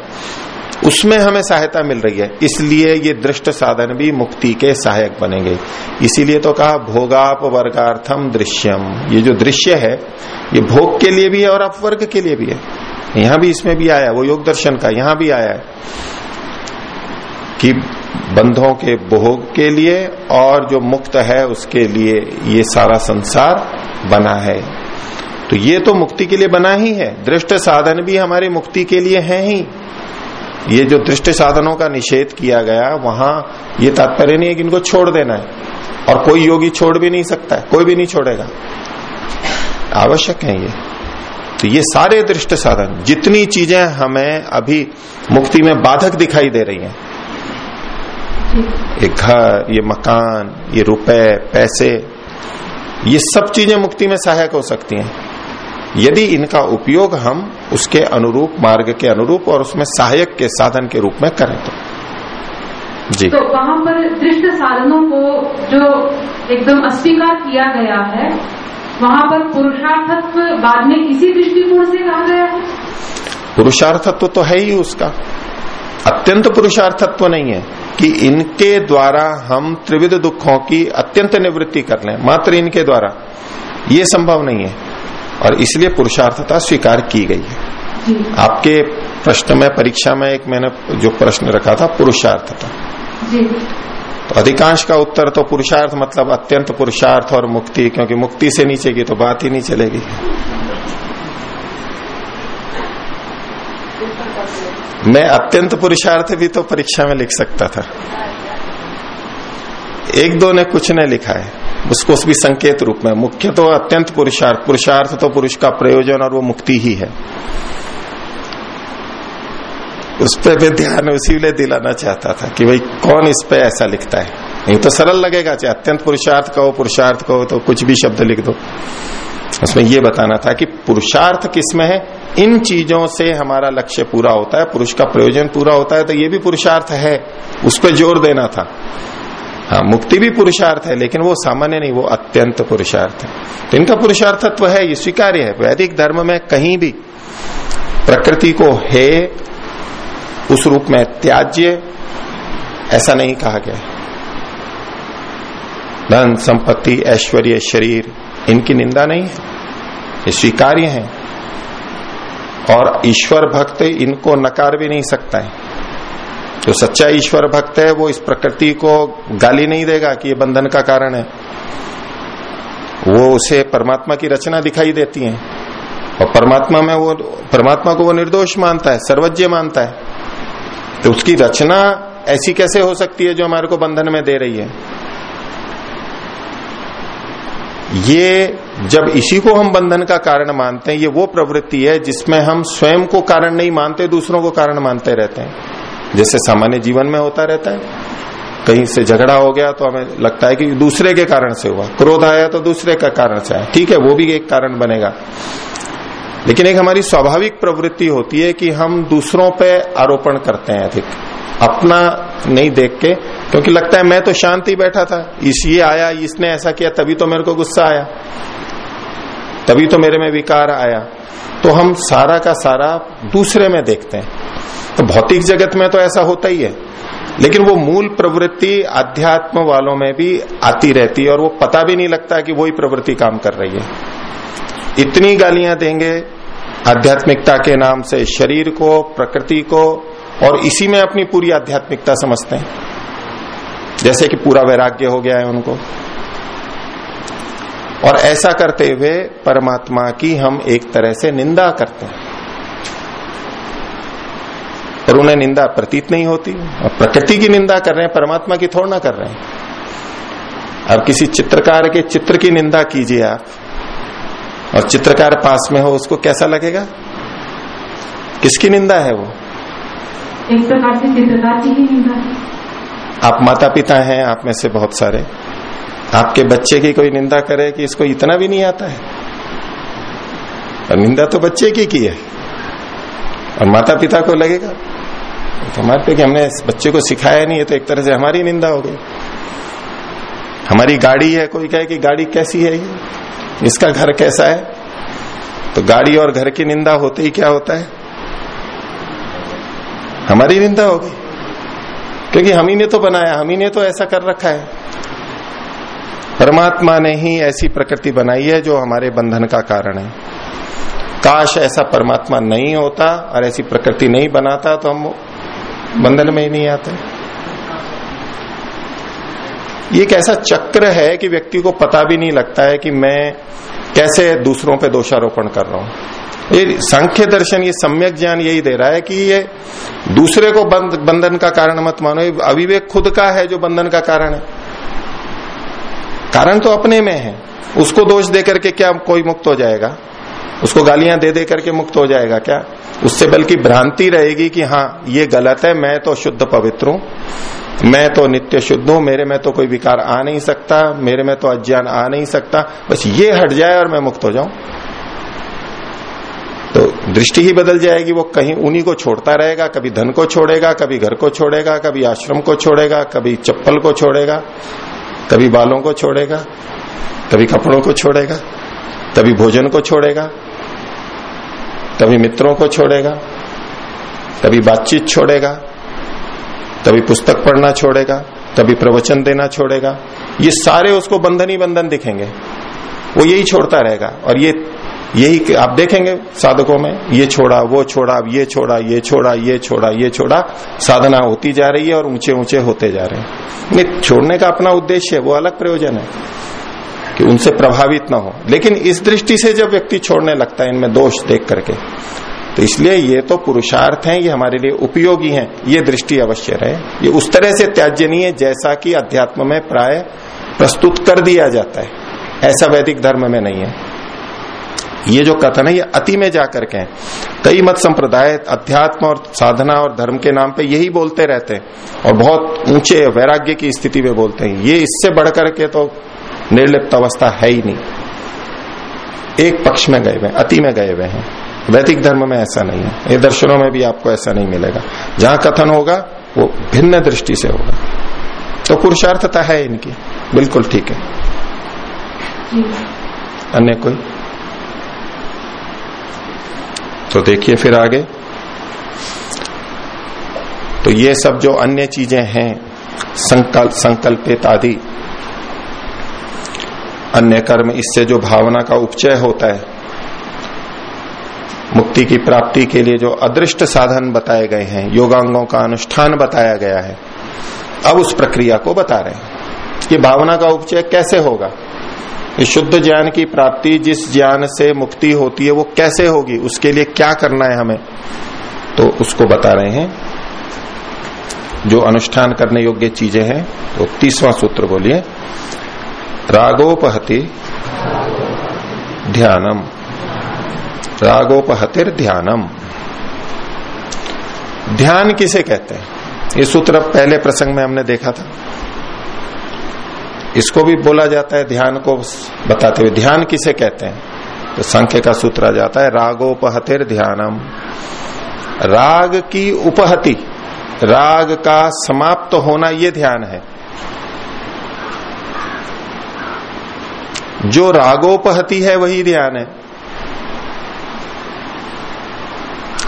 उसमें हमें सहायता मिल रही है। इसलिए ये दृष्ट साधन भी मुक्ति के सहायक बनेंगे। इसीलिए तो कहा भोगाप वर्गार्थम दृश्यम ये जो दृश्य है, ये भोग के लिए भी है और अपवर्ग के लिए भी है। यहाँ भी इसमें भी आया, वो योग दर्शन का यहाँ भी आया है कि बंधों के भोग के लिए और जो मुक्त है, उसके लिए ये सारा संसार बना है। तो ये तो मुक्ति के लिए बना ही है। दृष्ट साधन भी हमारे मुक्ति के लिए है ही। ये जो दृष्ट साधनों का निषेध किया गया, वहाँ ये तात्पर्य नहीं है कि इनको छोड़ देना है। और कोई योगी छोड़ भी नहीं सकता है, कोई भी नहीं छोड़ेगा। आवश्यक है ये। तो ये सारे दृष्ट साधन, जितनी चीज़ें हमें अभी मुक्ति में बाधक दिखाई दे रही हैं। ये घर, ये मकान, ये रुपए, पैसे, ये सब चीज़ें मुक्ति में सहायक हो सकती हैं। यदि इनका उपयोग हम उसके अनुरूप मार्ग के अनुरूप और उसमें सहायक के साधन के रूप में करें तो। जी। तो वहाँ पर दृष्ट साधनों को जो एकदम अस्वीकार किया गया है वहाँ पर पुरुषार्थत्व बाद में किसी दृष्टिकोण से कहा गया है? पुरुषार्थत्व तो है ही उसका। अत्यंत पुरुषार्थत्व नहीं है कि इनके द्वारा हम त्रिविध दुखों की अत्यंत निवृत्ति कर लें। मात्र इनके द्वारा। ये संभव नहीं है। और इसलिए पुरुषार्थता स्वीकार की गई है। आपके प्रश्न में परीक्षा में एक मैंने जो प्रश्न रखा था पुरुषार्थता। तो अधिकांश का उत्तर तो पुरुषार्थ मतलब अत्यंत पुरुषार्थ और मुक्ति क्योंकि मुक्ति से नीचे की तो बात ही नहीं चलेगी। मैं अत्यंत पुरुषार्थ भी तो परीक्षा में लिख सकता था। एक दो ने कुछ ने लिखा है। उसको भी संकेत रूप में। मुख्य तो अत्यंत पुरुषार्थ पुरुषार्थ तो पुरुष का प्रयोजन और वो मुक्ति ही है। उस पर भी ध्यान उसी लिए दिलाना चाहता था कि भाई कौन इस पे ऐसा लिखता है? नहीं तो सरल लगेगा चाहे अत्यंत पुरुषार्थ कहो पुरुषार्थ कहो तो कुछ भी शब्द लिख दो। उसमें ये बताना था कि पुरुषार्थ किसमें है? इन चीज़ों से हमारा लक्ष्य पूरा होता है, पुरुष का प्रयोजन पूरा होता है तो ये भी पुरुषार्थ है। उस पर ज़ोर देना था। हाँ मुक्ति भी पुरुषार्थ है, लेकिन वो सामान्य नहीं, वो अत्यंत पुरुषार्थ है। तो इनका पुरुषार्थत्व है, ये स्वीकार्य है। वैदिक धर्म में कहीं भी प्रकृति को हे, उस रूप में त्याज्य, ऐसा नहीं कहा गया धन, संपत्ति, ऐश्वर्य, शरीर, इनकी निंदा नहीं है। ये स्वीकार्य है। और ईश्वर भक्त इनको नकार भी नहीं सकता है। जो सच्चा ईश्वर भक्त है, वो इस प्रकृति को गाली नहीं देगा कि ये बंधन का कारण है। वो उसे परमात्मा की रचना दिखाई देती है। और परमात्मा में वो, परमात्मा को वो निर्दोष मानता है, सर्वज्ञ मानता है। तो उसकी रचना ऐसी कैसे हो सकती है जो हमारे को बंधन में दे रही है? ये जब इसी को हम बंधन का कारण मानते हैं, ये वो प्रवृत्ति है जिसमें हम स्वयं को कारण नहीं मानते, दूसरों को कारण मानते रहते हैं। जैसे सामान्य जीवन में होता रहता है। कहीं से झगड़ा हो गया तो हमें लगता है कि दूसरे के कारण से हुआ। क्रोध आया तो दूसरे का कारण से आया। ठीक है, वो भी एक कारण बनेगा। लेकिन एक हमारी स्वाभाविक प्रवृत्ति होती है कि हम दूसरों पे आरोपण करते हैं अधिक। अपना नहीं देख के, क्योंकि लगता है मैं तो शांति बैठा था। इस ये आया, इसने ऐसा किया, तभी तो मेरे को गुस्सा आया। तभी तो मेरे में विकार आया। तो हम सारा का सारा दूसरे में देखते हैं। तो भौतिक जगत में तो ऐसा होता ही है। लेकिन वो मूल प्रवृत्ति अध्यात्म वालों में भी आती रहती है और वो पता भी नहीं लगता कि वही प्रवृत्ति काम कर रही है। इतनी गालियाँ देंगे आध्यात्मिकता के नाम से, शरीर को, प्रकृति को, और इसी में अपनी पूरी आध्यात्मिकता समझते हैं। जैसे कि पूरा वैराग्य हो गया है उनको। और ऐसा करते हुए परमात्मा की हम एक तरह से निंदा करते हैं। और उन्हें निंदा प्रतीत नहीं होती। और प्रकृति की निंदा कर रहे हैं परमात्मा की थोड़ा ना कर रहे हैं। अब किसी चित्रकार के चित्र की निंदा कीजिए आप। और चित्रकार पास में हो उसको कैसा लगेगा? किसकी निंदा है वो? एक प्रकार से चित्रकार की ही निंदा आप माता पिता हैं आप में से बहुत सारे। आपके बच्चे की कोई निंदा करे कि इसको इतना भी नहीं आता है? और निंदा तो बच्चे की की है। और माता पिता को लगेगा। तो हमारे पे कि हमने बच्चे को सिखाया नहीं है तो एक तरह से हमारी निंदा हो गई। हमारी गाड़ी है, कोई कहे कि गाड़ी कैसी है ये? इसका घर कैसा है? तो गाड़ी और घर की निंदा होते ही क्या होता है? हमारी निंदा होगी क्योंकि हम ही ने तो बनाया, हम ही ने तो ऐसा कर रखा है। परमात्मा ने ही ऐसी प्रकृति बनाई है जो हमारे बंधन का कारण है। काश ऐसा परमात्मा नहीं होता और ऐसी प्रकृति नहीं बनाता तो हम बंधन में ही नहीं आते। ये एक ऐसा चक्र है कि व्यक्ति को पता भी नहीं लगता है कि मैं कैसे दूसरों पे दोषारोपण कर रहा हूँ। ये सांख्य दर्शन, ये सम्यक ज्ञान यही दे रहा है कि ये दूसरे को बंधन का कारण मत मानो। ये अविवेक खुद का है जो बंधन का कारण है। कारण तो अपने में है। उसको दोष दे करके क्या कोई मुक्त हो जाएगा? उसको गालियाँ दे दे करके मुक्त हो जाएगा क्या? उससे बल्कि भ्रांति रहेगी कि हाँ ये गलत है, मैं तो शुद्ध पवित्र हूँ। मैं तो नित्य शुद्ध हूँ, मेरे में तो कोई विकार आ नहीं सकता, मेरे में तो अज्ञान आ नहीं सकता। बस ये हट जाए और मैं मुक्त हो जाऊँ। तो दृष्टि ही बदल जाएगी, वो कहीं उन्हीं को छोड़ता रहेगा, कभी धन को छोड़ेगा, कभी घर को छोड़ेगा, कभी आश्रम को छोड़ेगा, कभी चप्पल को छोड़ेगा, कभी बालों को छोड़ेगा, कभी कपड़ों को छोड़ेगा, कभी भोजन को छोड़ेगा। कभी मित्रों को छोड़ेगा कभी बातचीत छोड़ेगा कभी पुस्तक पढ़ना छोड़ेगा कभी प्रवचन देना छोड़ेगा। ये सारे उसको बंधन ही बंधन दिखेंगे। वो यही छोड़ता रहेगा और ये, यही आप देखेंगे साधकों में, ये छोड़ा, वो छोड़ा ये छोड़ा ये छोड़ा ये छोड़ा ये छोड़ा, साधना होती जा रही है और ऊँचे ऊँचे होते जा रहे हैं। नहीं, छोड़ने का अपना उद्देश्य है, वो अलग प्रयोजन है। कि उनसे प्रभावित ना हो। लेकिन इस दृष्टि से जब व्यक्ति छोड़ने लगता है, इनमें दोष देख करके तो इसलिए ये तो पुरुषार्थ हैं, ये हमारे लिए उपयोगी हैं। ये दृष्टि अवश्य रहे। ये उस तरह से है जैसा कि अध्यात्म में प्राय प्रस्तुत कर दिया जाता है। ऐसा वैदिक धर्म में नहीं है। ये जो कथन है, ये अति में जाकर के कई मत संप्रदाय, अध्यात्म और साधना और धर्म के नाम पे यही बोलते रहते हैं और बहुत ऊँचे वैराग्य की स्थिति में बोलते हैं। ये इससे बढ़कर के तो निर्लिप्त अवस्था है ही नहीं। एक पक्ष में गए हुए अति में गए हुए हैं। वैदिक धर्म में ऐसा नहीं है। ये दर्शनों में भी आपको ऐसा नहीं मिलेगा। जहाँ कथन होगा, वो भिन्न दृष्टि से होगा। तो पुरुषार्थता है इनकी। बिल्कुल ठीक है। अन्य कोई? तो देखिए फिर आगे। तो ये सब जो अन्य चीज़ें हैं, संकल्प, संकल्पित आदि अन्य कर्म, इससे जो भावना का उपचय होता है, मुक्ति की प्राप्ति के लिए जो अदृष्ट साधन बताए गए हैं, योगांगों का अनुष्ठान बताया गया है, अब उस प्रक्रिया को बता रहे हैं। कि भावना का उपचय कैसे होगा? शुद्ध ज्ञान की प्राप्ति, जिस ज्ञान से मुक्ति होती है, वो कैसे होगी? उसके लिए क्या करना है हमें? तो उसको बता रहे हैं। जो अनुष्ठान करने योग्य चीज़ें हैं तो तीसवां सूत्र बोलिए। रागोपहति ध्यानम। रागोपहतिर ध्यानम ध्यान किसे कहते हैं? ये सूत्र पहले प्रसंग में हमने देखा था। इसको भी बोला जाता है ध्यान को बताते हुए। ध्यान किसे कहते हैं? तो संख्य का सूत्र आ जाता है रागोपहतिर ध्यानम राग की उपहति, राग का समाप्त होना ये ध्यान है। जो रागोपहति है वही ध्यान है।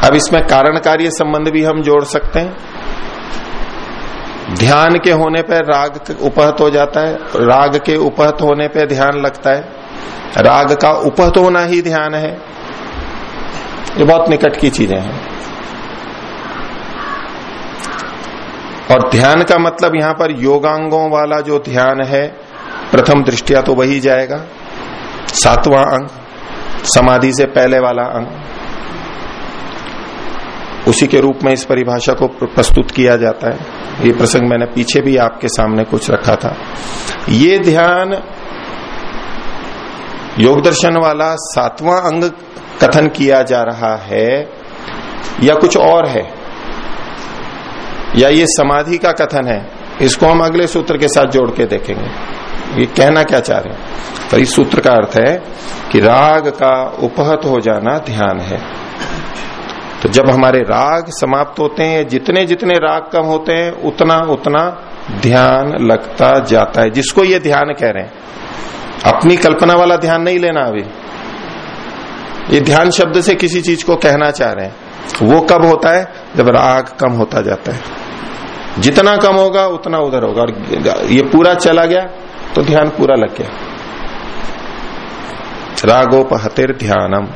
अब इसमें कारण कार्य संबंध भी हम जोड़ सकते हैं। ध्यान के होने पर राग उपहत हो जाता है, राग के उपहत होने पर ध्यान लगता है। राग का उपहत होना ही ध्यान है। ये बहुत निकट की चीज़ें हैं। और ध्यान का मतलब यहाँ पर योगांगों वाला जो ध्यान है प्रथम दृष्टिया तो वही जाएगा। सातवां अंग, समाधि से पहले वाला अंग। उसी के रूप में इस परिभाषा को प्रस्तुत किया जाता है। ये प्रसंग मैंने पीछे भी आपके सामने कुछ रखा था। ये ध्यान योग दर्शन वाला सातवां अंग कथन किया जा रहा है, या कुछ और है? या ये समाधि का कथन है? इसको हम अगले सूत्र के साथ जोड़ के देखेंगे। ये कहना क्या चाह रहे हैं? तो इस सूत्र का अर्थ है कि राग का उपहत हो जाना ध्यान है। तो जब हमारे राग समाप्त होते हैं जितने जितने राग कम होते हैं, उतना उतना ध्यान लगता जाता है। जिसको ये ध्यान कह रहे हैं, अपनी कल्पना वाला ध्यान नहीं लेना अभी। ये ध्यान शब्द से किसी चीज़ को कहना चाह रहे हैं। वो कब होता है? जब राग कम होता जाता है। जितना कम होगा, उतना उधर होगा। और ये पूरा चला गया तो ध्यान पूरा लग गया। रागोपहतिर ध्यानम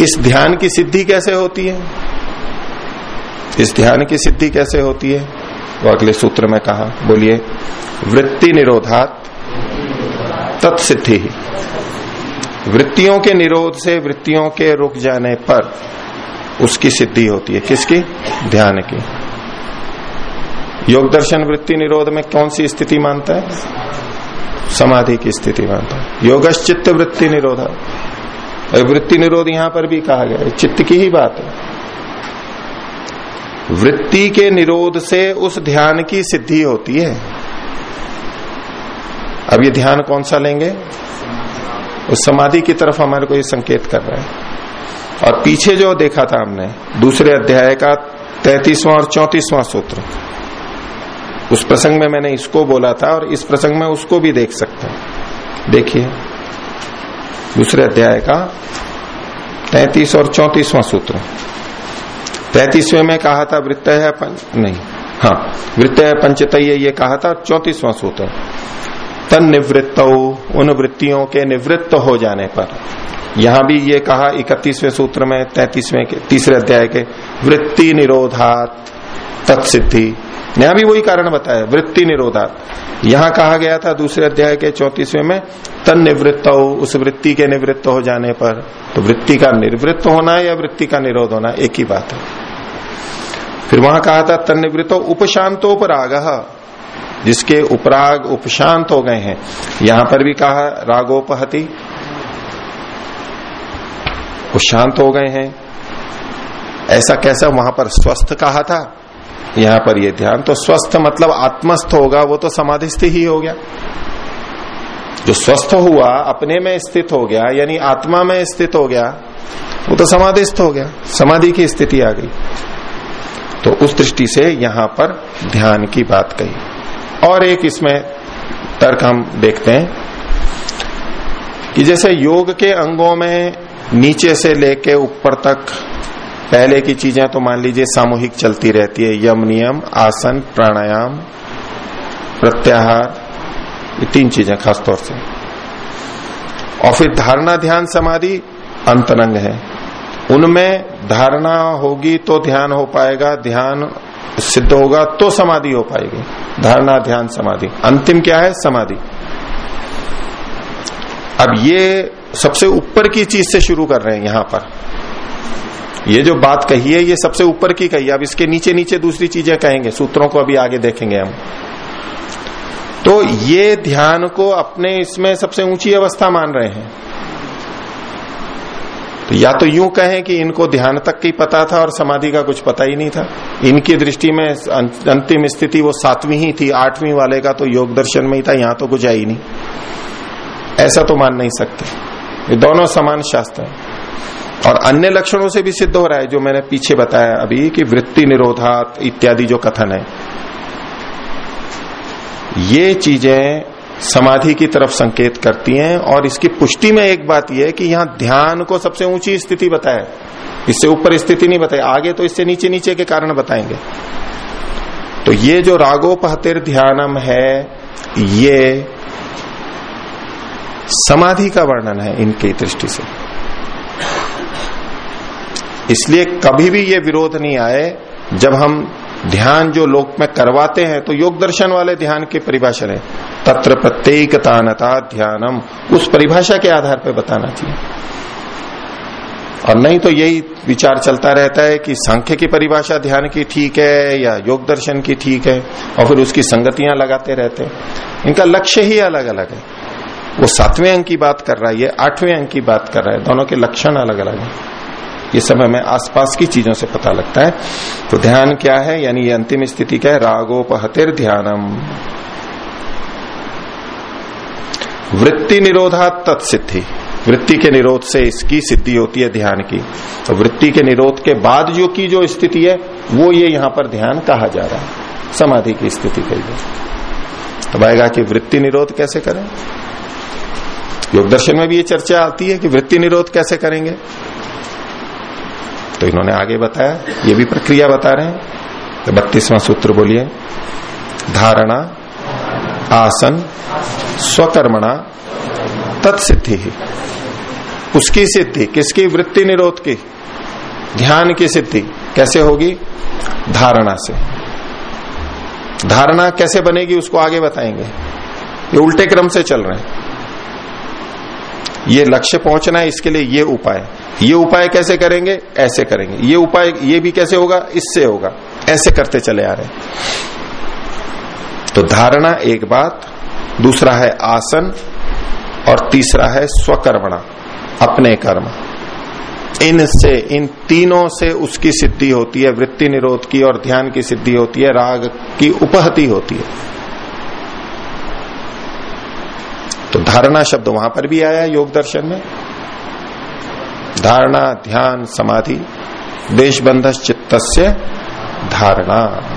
इस ध्यान की सिद्धि कैसे होती है? इस ध्यान की सिद्धि कैसे होती है? वो अगले सूत्र में कहा, बोलिए, वृत्ति निरोधात तत्सिद्धि। वृत्तियों के निरोध से वृत्तियों के रुक जाने पर उसकी सिद्धि होती है। किसकी? ध्यान की। योग दर्शन वृत्ति निरोध में कौन सी स्थिति मानता है? समाधि की स्थिति मानता है। योगश्चित्त वृत्ति निरोधा। वृत्ति निरोध यहाँ पर भी कहा गया है। चित्त की ही बात है। वृत्ति के निरोध से उस ध्यान की सिद्धि होती है। अब ये ध्यान कौन सा लेंगे? उस समाधि की तरफ़ हमारे को ये संकेत कर रहा है। और पीछे जो देखा था हमने, दूसरे अध्याय का तैतीसवां और चौतीसवां सूत्र। उस प्रसंग में मैंने इसको बोला था और इस प्रसंग में उसको भी देख सकते हैं। देखिए, दूसरे अध्याय का तैतीस और चौतीसवां सूत्र। तैतीसवें में कहा था, वृत्त है पंच नहीं हाँ वृत्त है पंचतय, ये कहा था, चौतीसवां सूत्र। तन निवृत्त उन वृत्तियों के निवृत्त हो जाने पर। यहाँ भी ये कहा, इकतीसवें सूत्र में, तैतीसवें के, तीसरे अध्याय के, वृत्ति निरोधात। तत्सिद्धि। यहाँ भी वही कारण बताया, वृत्ति निरोधात। यहाँ कहा गया था दूसरे अध्याय के चौतीसवें में तन निवृत्त हो, उस वृत्ति के निवृत्त हो जाने पर। तो वृत्ति का निवृत्त होना या वृत्ति का निरोध होना, एक ही बात है। फिर वहाँ कहा था तन निवृत्त उपशांतोपराग। जिसके उपराग उपशांत हो गए हैं। यहाँ पर भी कहा, रागोपहति। शांत हो गए हैं। ऐसा कैसा वहाँ पर स्वस्थ कहा था? यहाँ पर ये ध्यान तो स्वस्थ मतलब आत्मस्थ होगा, वो तो समाधिस्थ ही हो गया। जो स्वस्थ हुआ, अपने में स्थित हो गया, यानी आत्मा में स्थित हो गया, वो तो समाधिस्थ हो गया, समाधि की स्थिति आ गई। तो उस दृष्टि से यहाँ पर ध्यान की बात कही। और एक इसमें तर्क हम देखते हैं कि जैसे योग के अंगों में नीचे से लेके ऊपर तक पहले की चीज़ें तो मान लीजिए सामूहिक चलती रहती है, यम नियम, आसन, प्राणायाम, प्रत्याहार, ये तीन चीज़ें खासतौर से। और फिर धारणा ध्यान समाधि अंतरंग है। उनमें धारणा होगी तो ध्यान हो पाएगा, ध्यान सिद्ध होगा तो समाधि हो पाएगी। धारणा ध्यान समाधि। अंतिम क्या है? समाधि। अब ये सबसे ऊपर की चीज़ से शुरू कर रहे हैं यहाँ पर। ये जो बात कही है, ये सबसे ऊपर की कही है। अब इसके नीचे नीचे दूसरी चीज़ें कहेंगे, सूत्रों को अभी आगे देखेंगे हम। तो ये ध्यान को अपने इसमें सबसे ऊँची अवस्था मान रहे हैं। तो या तो यूँ कहें कि इनको ध्यान तक की पता था और समाधि का कुछ पता ही नहीं था। इनकी दृष्टि में अंतिम स्थिति वो सातवीं ही थी, आठवीं वाले का तो योग दर्शन में ही था, यहाँ तो कुछ आई नहीं। ऐसा तो मान नहीं सकते। ये दोनों समान शास्त्र है। और अन्य लक्षणों से भी सिद्ध हो रहा है, जो मैंने पीछे बताया अभी, कि वृत्ति निरोधात इत्यादि जो कथन है। ये चीज़ें समाधि की तरफ़ संकेत करती हैं, और इसकी पुष्टि में एक बात यह है कि यहाँ ध्यान को सबसे ऊँची स्थिति बताया। इससे ऊपर स्थिति नहीं बताई, आगे तो इससे नीचे नीचे के कारण बताएँगे। तो ये जो रागोपहतिर ध्यानम है, ये समाधि का वर्णन है इनकी दृष्टि से। इसलिए कभी भी ये विरोध नहीं आए। जब हम ध्यान जो लोक में करवाते हैं तो योग दर्शन वाले ध्यान की परिभाषा है। तत्र प्रत्येक तानता ध्यानम। उस परिभाषा के आधार पर बताना चाहिए। और नहीं तो यही विचार चलता रहता है कि सांख्य की परिभाषा ध्यान की ठीक है, या योग दर्शन की ठीक है, और फिर उसकी संगतियाँ लगाते रहते हैं। इनका लक्ष्य ही अलग अलग है। वो सातवें अंक की बात कर रहा है, ये आठवें अंक की बात कर रहा है। दोनों के लक्षण अलग अलग है। ये सब हमें आसपास की चीज़ों से पता लगता है। तो ध्यान क्या है? यानी ये अंतिम स्थिति क्या है? रागोपहतिर ध्यानम। वृत्ति निरोधा तत्सिद्धि। वृत्ति के निरोध से इसकी सिद्धि होती है ध्यान की। तो वृत्ति के निरोध के बाद जो की जो स्थिति है, वो ये यहाँ पर ध्यान कहा जा रहा है। समाधि की स्थिति कही गई तो आएगा कि वृत्ति निरोध कैसे करें? योग दर्शन में भी ये चर्चा आती है कि वृत्ति निरोध कैसे करेंगे? तो इन्होंने आगे बताया, ये भी प्रक्रिया बता रहे हैं। तो बत्तीसवां सूत्र बोलिए, धारणा, आसन, स्वकर्मणा, तत्सिद्धि। ही उसकी सिद्धि, किसकी? वृत्ति निरोध की। ध्यान की सिद्धि, कैसे होगी? धारणा से। धारणा कैसे बनेगी, उसको आगे बताएँगे। ये उल्टे क्रम से चल रहे हैं। ये लक्ष्य पहुँचना है, इसके लिए ये उपाय। ये उपाय कैसे करेंगे? ऐसे करेंगे। ये उपाय, ये भी कैसे होगा? इससे होगा। ऐसे करते चले आ रहे तो धारणा एक बात, दूसरा है आसन, और तीसरा है स्वकर्मणा, अपने कर्म। इनसे, इन तीनों से उसकी सिद्धि होती है, वृत्ति निरोध की और ध्यान की सिद्धि होती है, राग की उपहति होती है। तो धारणा शब्द वहाँ पर भी आया योग दर्शन में। धारणा, ध्यान, समाधि देश बंध चित्त धारणा।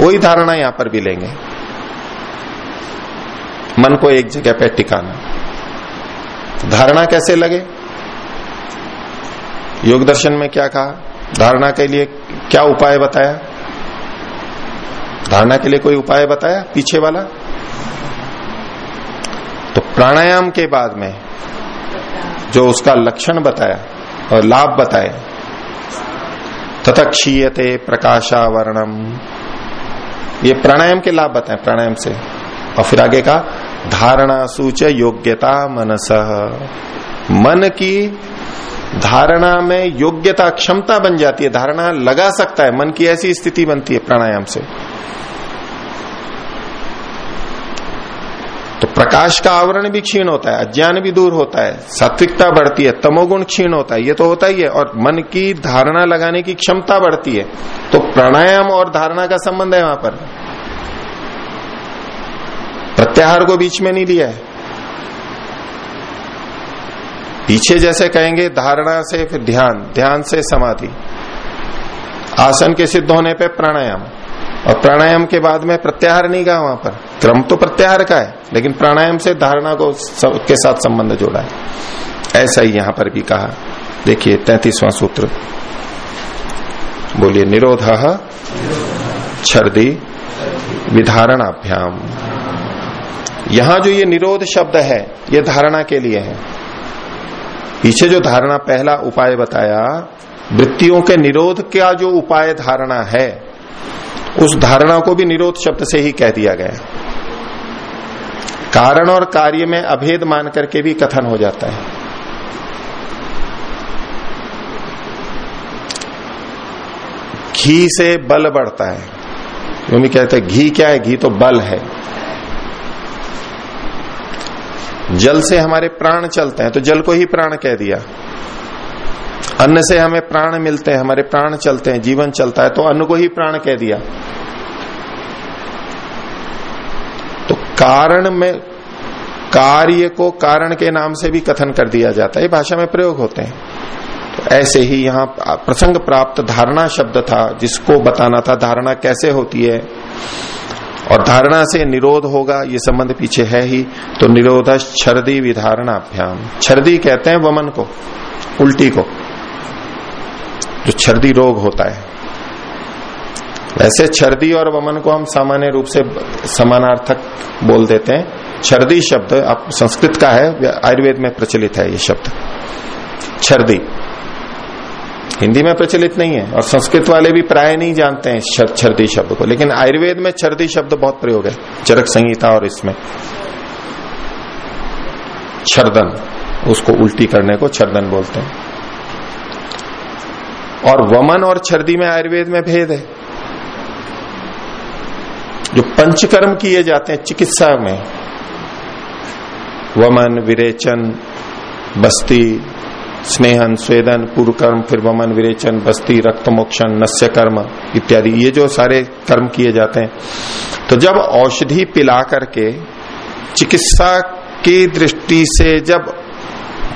वही धारणा यहाँ पर भी लेंगे। मन को एक जगह पर टिकाना। धारणा कैसे लगे? योग दर्शन में क्या कहा? धारणा के लिए क्या उपाय बताया? धारणा के लिए कोई उपाय बताया? पीछे वाला? तो प्राणायाम के बाद में जो उसका लक्षण बताया और लाभ बताए तथा क्षीयते प्रकाशावरणम। ये प्राणायाम के लाभ बताए, प्राणायाम से। और फिर आगे का धारणा सूच योग्यता मनस। मन की धारणा में योग्यता क्षमता बन जाती है, धारणा लगा सकता है, मन की ऐसी स्थिति बनती है प्राणायाम से। तो प्रकाश का आवरण भी क्षीण होता है, अज्ञान भी दूर होता है, सात्विकता बढ़ती है, तमोगुण क्षीण होता है, ये तो होता ही है, और मन की धारणा लगाने की क्षमता बढ़ती है। तो प्राणायाम और धारणा का संबंध है वहाँ पर। प्रत्याहार को बीच में नहीं लिया है। पीछे जैसे कहेंगे, धारणा से फिर ध्यान ध्यान से समाधि। आसन के सिद्ध होने पे प्राणायाम। और प्राणायाम के बाद में प्रत्याहार नहीं कहा वहाँ पर। क्रम तो प्रत्याहार का है, लेकिन प्राणायाम से धारणा को के साथ संबंध जोड़ा है। ऐसा ही यहाँ पर भी कहा। देखिए, तैतीसवां सूत्र। बोलिए, निरोध छर्दी विधारणाभ्याम। यहाँ जो ये निरोध शब्द है, ये धारणा के लिए है। पीछे जो धारणा, पहला उपाय बताया, वृत्तियों के निरोध का जो उपाय धारणा है उस धारणा को भी निरोध शब्द से ही कह दिया गया। कारण और कार्य में अभेद मान करके भी कथन हो जाता है। घी से बल बढ़ता है। भी कहते हैं, घी क्या है? घी तो बल है। जल से हमारे प्राण चलते हैं। तो जल को ही प्राण कह दिया। अन्न से हमें प्राण मिलते हैं, हमारे प्राण चलते हैं, जीवन चलता है तो अन्न को ही प्राण कह दिया। तो कारण में, कार्य को कारण के नाम से भी कथन कर दिया जाता है भाषा में प्रयोग होते हैं। तो ऐसे ही यहाँ प्रसंग प्राप्त धारणा शब्द था, जिसको बताना था, धारणा कैसे होती है? और धारणा से निरोध होगा, ये संबंध पीछे है ही। तो निरोध छर्दी विधारणाभ्याम। छर्दी कहते हैं वमन को, उल्टी को। जो छर्दी रोग होता है। वैसे छर्दी और वमन को हम सामान्य रूप से समानार्थक बोल देते हैं। छर्दी शब्द आप संस्कृत का है आयुर्वेद में प्रचलित है ये शब्द। छर्दी। हिंदी में प्रचलित नहीं है, और संस्कृत वाले भी प्राय नहीं जानते हैं छर्दी शब्द को। लेकिन आयुर्वेद में छर्दी शब्द बहुत प्रयोग है, चरक संहिता और इसमें। छर्दन, उसको उल्टी करने को छर्दन बोलते हैं। और वमन और छर्दी में आयुर्वेद में भेद है। जो पंचकर्म किए जाते हैं चिकित्सा में, वमन, विरेचन, बस्ती, स्नेहन, स्वेदन पूर्व कर्म फिर वमन, विरेचन, बस्ती, रक्त, मोक्षण नस्य कर्म इत्यादि, ये जो सारे कर्म किए जाते हैं। तो जब औषधि पिला करके चिकित्सा की दृष्टि से जब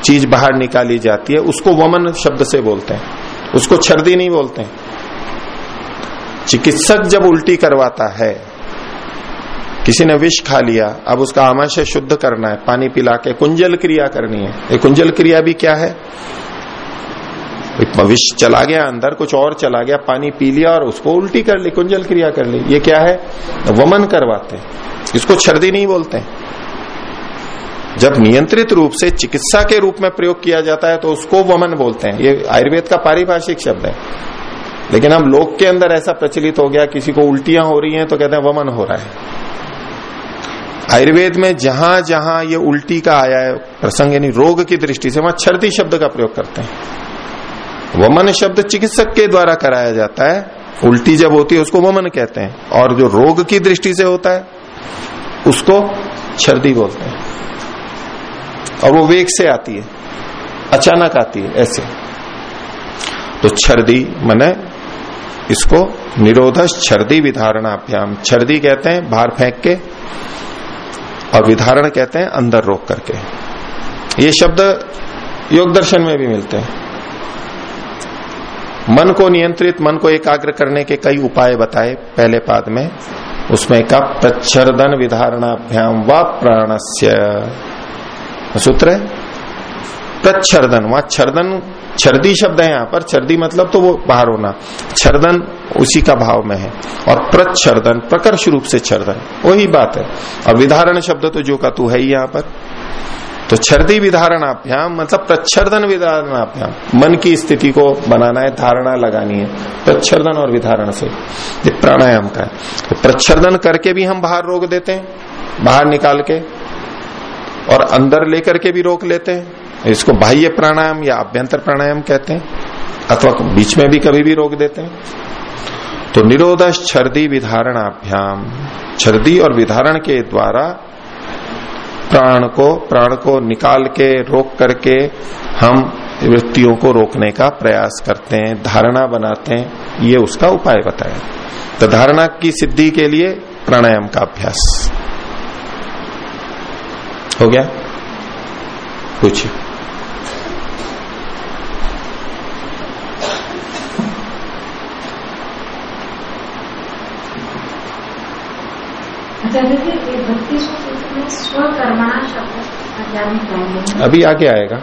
चीज़ बाहर निकाली जाती है, उसको वमन शब्द से बोलते हैं। उसको छर्दी नहीं बोलते। चिकित्सक जब उल्टी करवाता है, किसी ने विष खा लिया, अब उसका आमाशय शुद्ध करना है, पानी पिला के कुंजल क्रिया करनी है। ये कुंजल क्रिया भी क्या है? विष चला गया, अंदर कुछ और चला गया, पानी पी लिया और उसको उल्टी कर ली, कुंजल क्रिया कर ली। ये क्या है? वमन करवाते हैं। इसको छर्दी नहीं बोलते। जब नियंत्रित रूप से चिकित्सा के रूप में प्रयोग किया जाता है तो उसको वमन बोलते हैं। ये आयुर्वेद का पारिभाषिक शब्द है। लेकिन हम लोग के अंदर ऐसा प्रचलित हो गया, किसी को उल्टियाँ हो रही हैं तो कहते हैं वमन हो रहा है। आयुर्वेद में जहाँ जहाँ ये उल्टी का आया है, प्रसंग यानी रोग की दृष्टि से वहाँ छर्दी शब्द का प्रयोग करते हैं। वमन शब्द चिकित्सक के द्वारा कराया जाता है। उल्टी जब होती है, उसको वमन कहते हैं। और जो रोग की दृष्टि से होता है, उसको छर्दी बोलते हैं। और वो वेग से आती है। अचानक आती है, ऐसे। तो छर्दी, मने इसको निरोधस छर्दी विधारणाभ्याम। छर्दी कहते हैं बाहर फेंक के, और विधारण कहते हैं अंदर रोक करके। ये शब्द योग दर्शन में भी मिलते हैं। मन को नियंत्रित, मन को एकाग्र करने के कई उपाय बताए पहले पाद में। उसमें का प्रच्छर्दन विधारणाभ्याम व प्राणस्य। सूत्र है? प्रच्छर्दन। वहाँ छर्दन, छर्दी शब्द है यहाँ पर। छर्दी मतलब तो वो बाहर होना। छर्दन उसी का भाव में है। और प्रच्छर्दन, प्रकर्ष रूप से छर्दन, वही बात है। और विधारण शब्द तो जो का तू है ही यहाँ पर। तो छर्दी विधारणाभ्याम मतलब प्रच्छर्दन विधारणाभ्याम मन की स्थिति को बनाना है, धारणा लगानी है, प्रच्छर्दन और विधारण से। ये प्राणायाम का है। तो प्रच्छर्दन करके भी हम बाहर रोक देते हैं, बाहर निकाल के। और अंदर लेकर के भी रोक लेते हैं। इसको बाह्य प्राणायाम या अभ्यंतर प्राणायाम कहते हैं, अथवा बीच में भी कभी भी रोक देते हैं। तो निरोध छर्दी विधारणाभ्याम। छर्दी और विधारण के द्वारा प्राण को प्राण को निकाल के, रोक करके हम वृत्तियों को रोकने का प्रयास करते हैं, धारणा बनाते हैं। ये उसका उपाय बताया। तो धारणा की सिद्धि के लिए प्राणायाम का अभ्यास। हो गया? पूछिए। अभी आगे आएगा।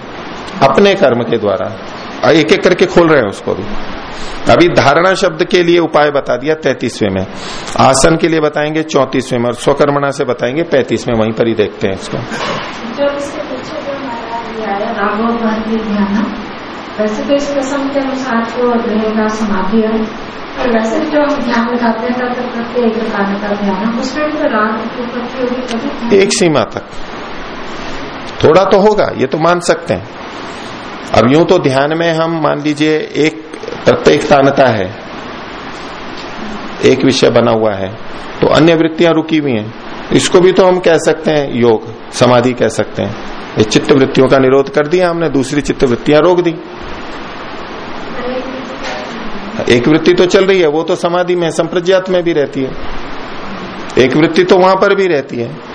अपने कर्म के द्वारा। एक एक करके खोल रहे हैं उसको भी। अभी धारणा शब्द के लिए उपाय बता दिया तैतीसवें में। आसन के लिए बताएँगे चौतीसवें में और स्वकर्मणा से बताएँगे पैंतीसवें वहीं पर ही देखते हैं इसको। वैसे तो इस प्रसंग के अनुसार तो रहेगा समाधि है और वैसे जो हम ध्यान लगाते हैं तब करते एक प्रकार का ध्यान उसमें तो राग की एक सीमा तक। थोड़ा तो होगा ये तो मान सकते हैं। अब यूँ तो ध्यान में हम, मान लीजिए, एक प्रत्येक तानता है। एक विषय बना हुआ है। तो अन्य वृत्तियाँ रुकी हुई हैं। इसको भी तो हम कह सकते हैं, योग, समाधि कह सकते हैं। ये चित्त वृत्तियों का निरोध कर दिया हमने, दूसरी चित्त वृत्तियाँ रोक दी। एक वृत्ति तो चल रही है, वो तो समाधि में, संप्रज्ञात में भी रहती है। एक वृत्ति तो वहाँ पर भी रहती है।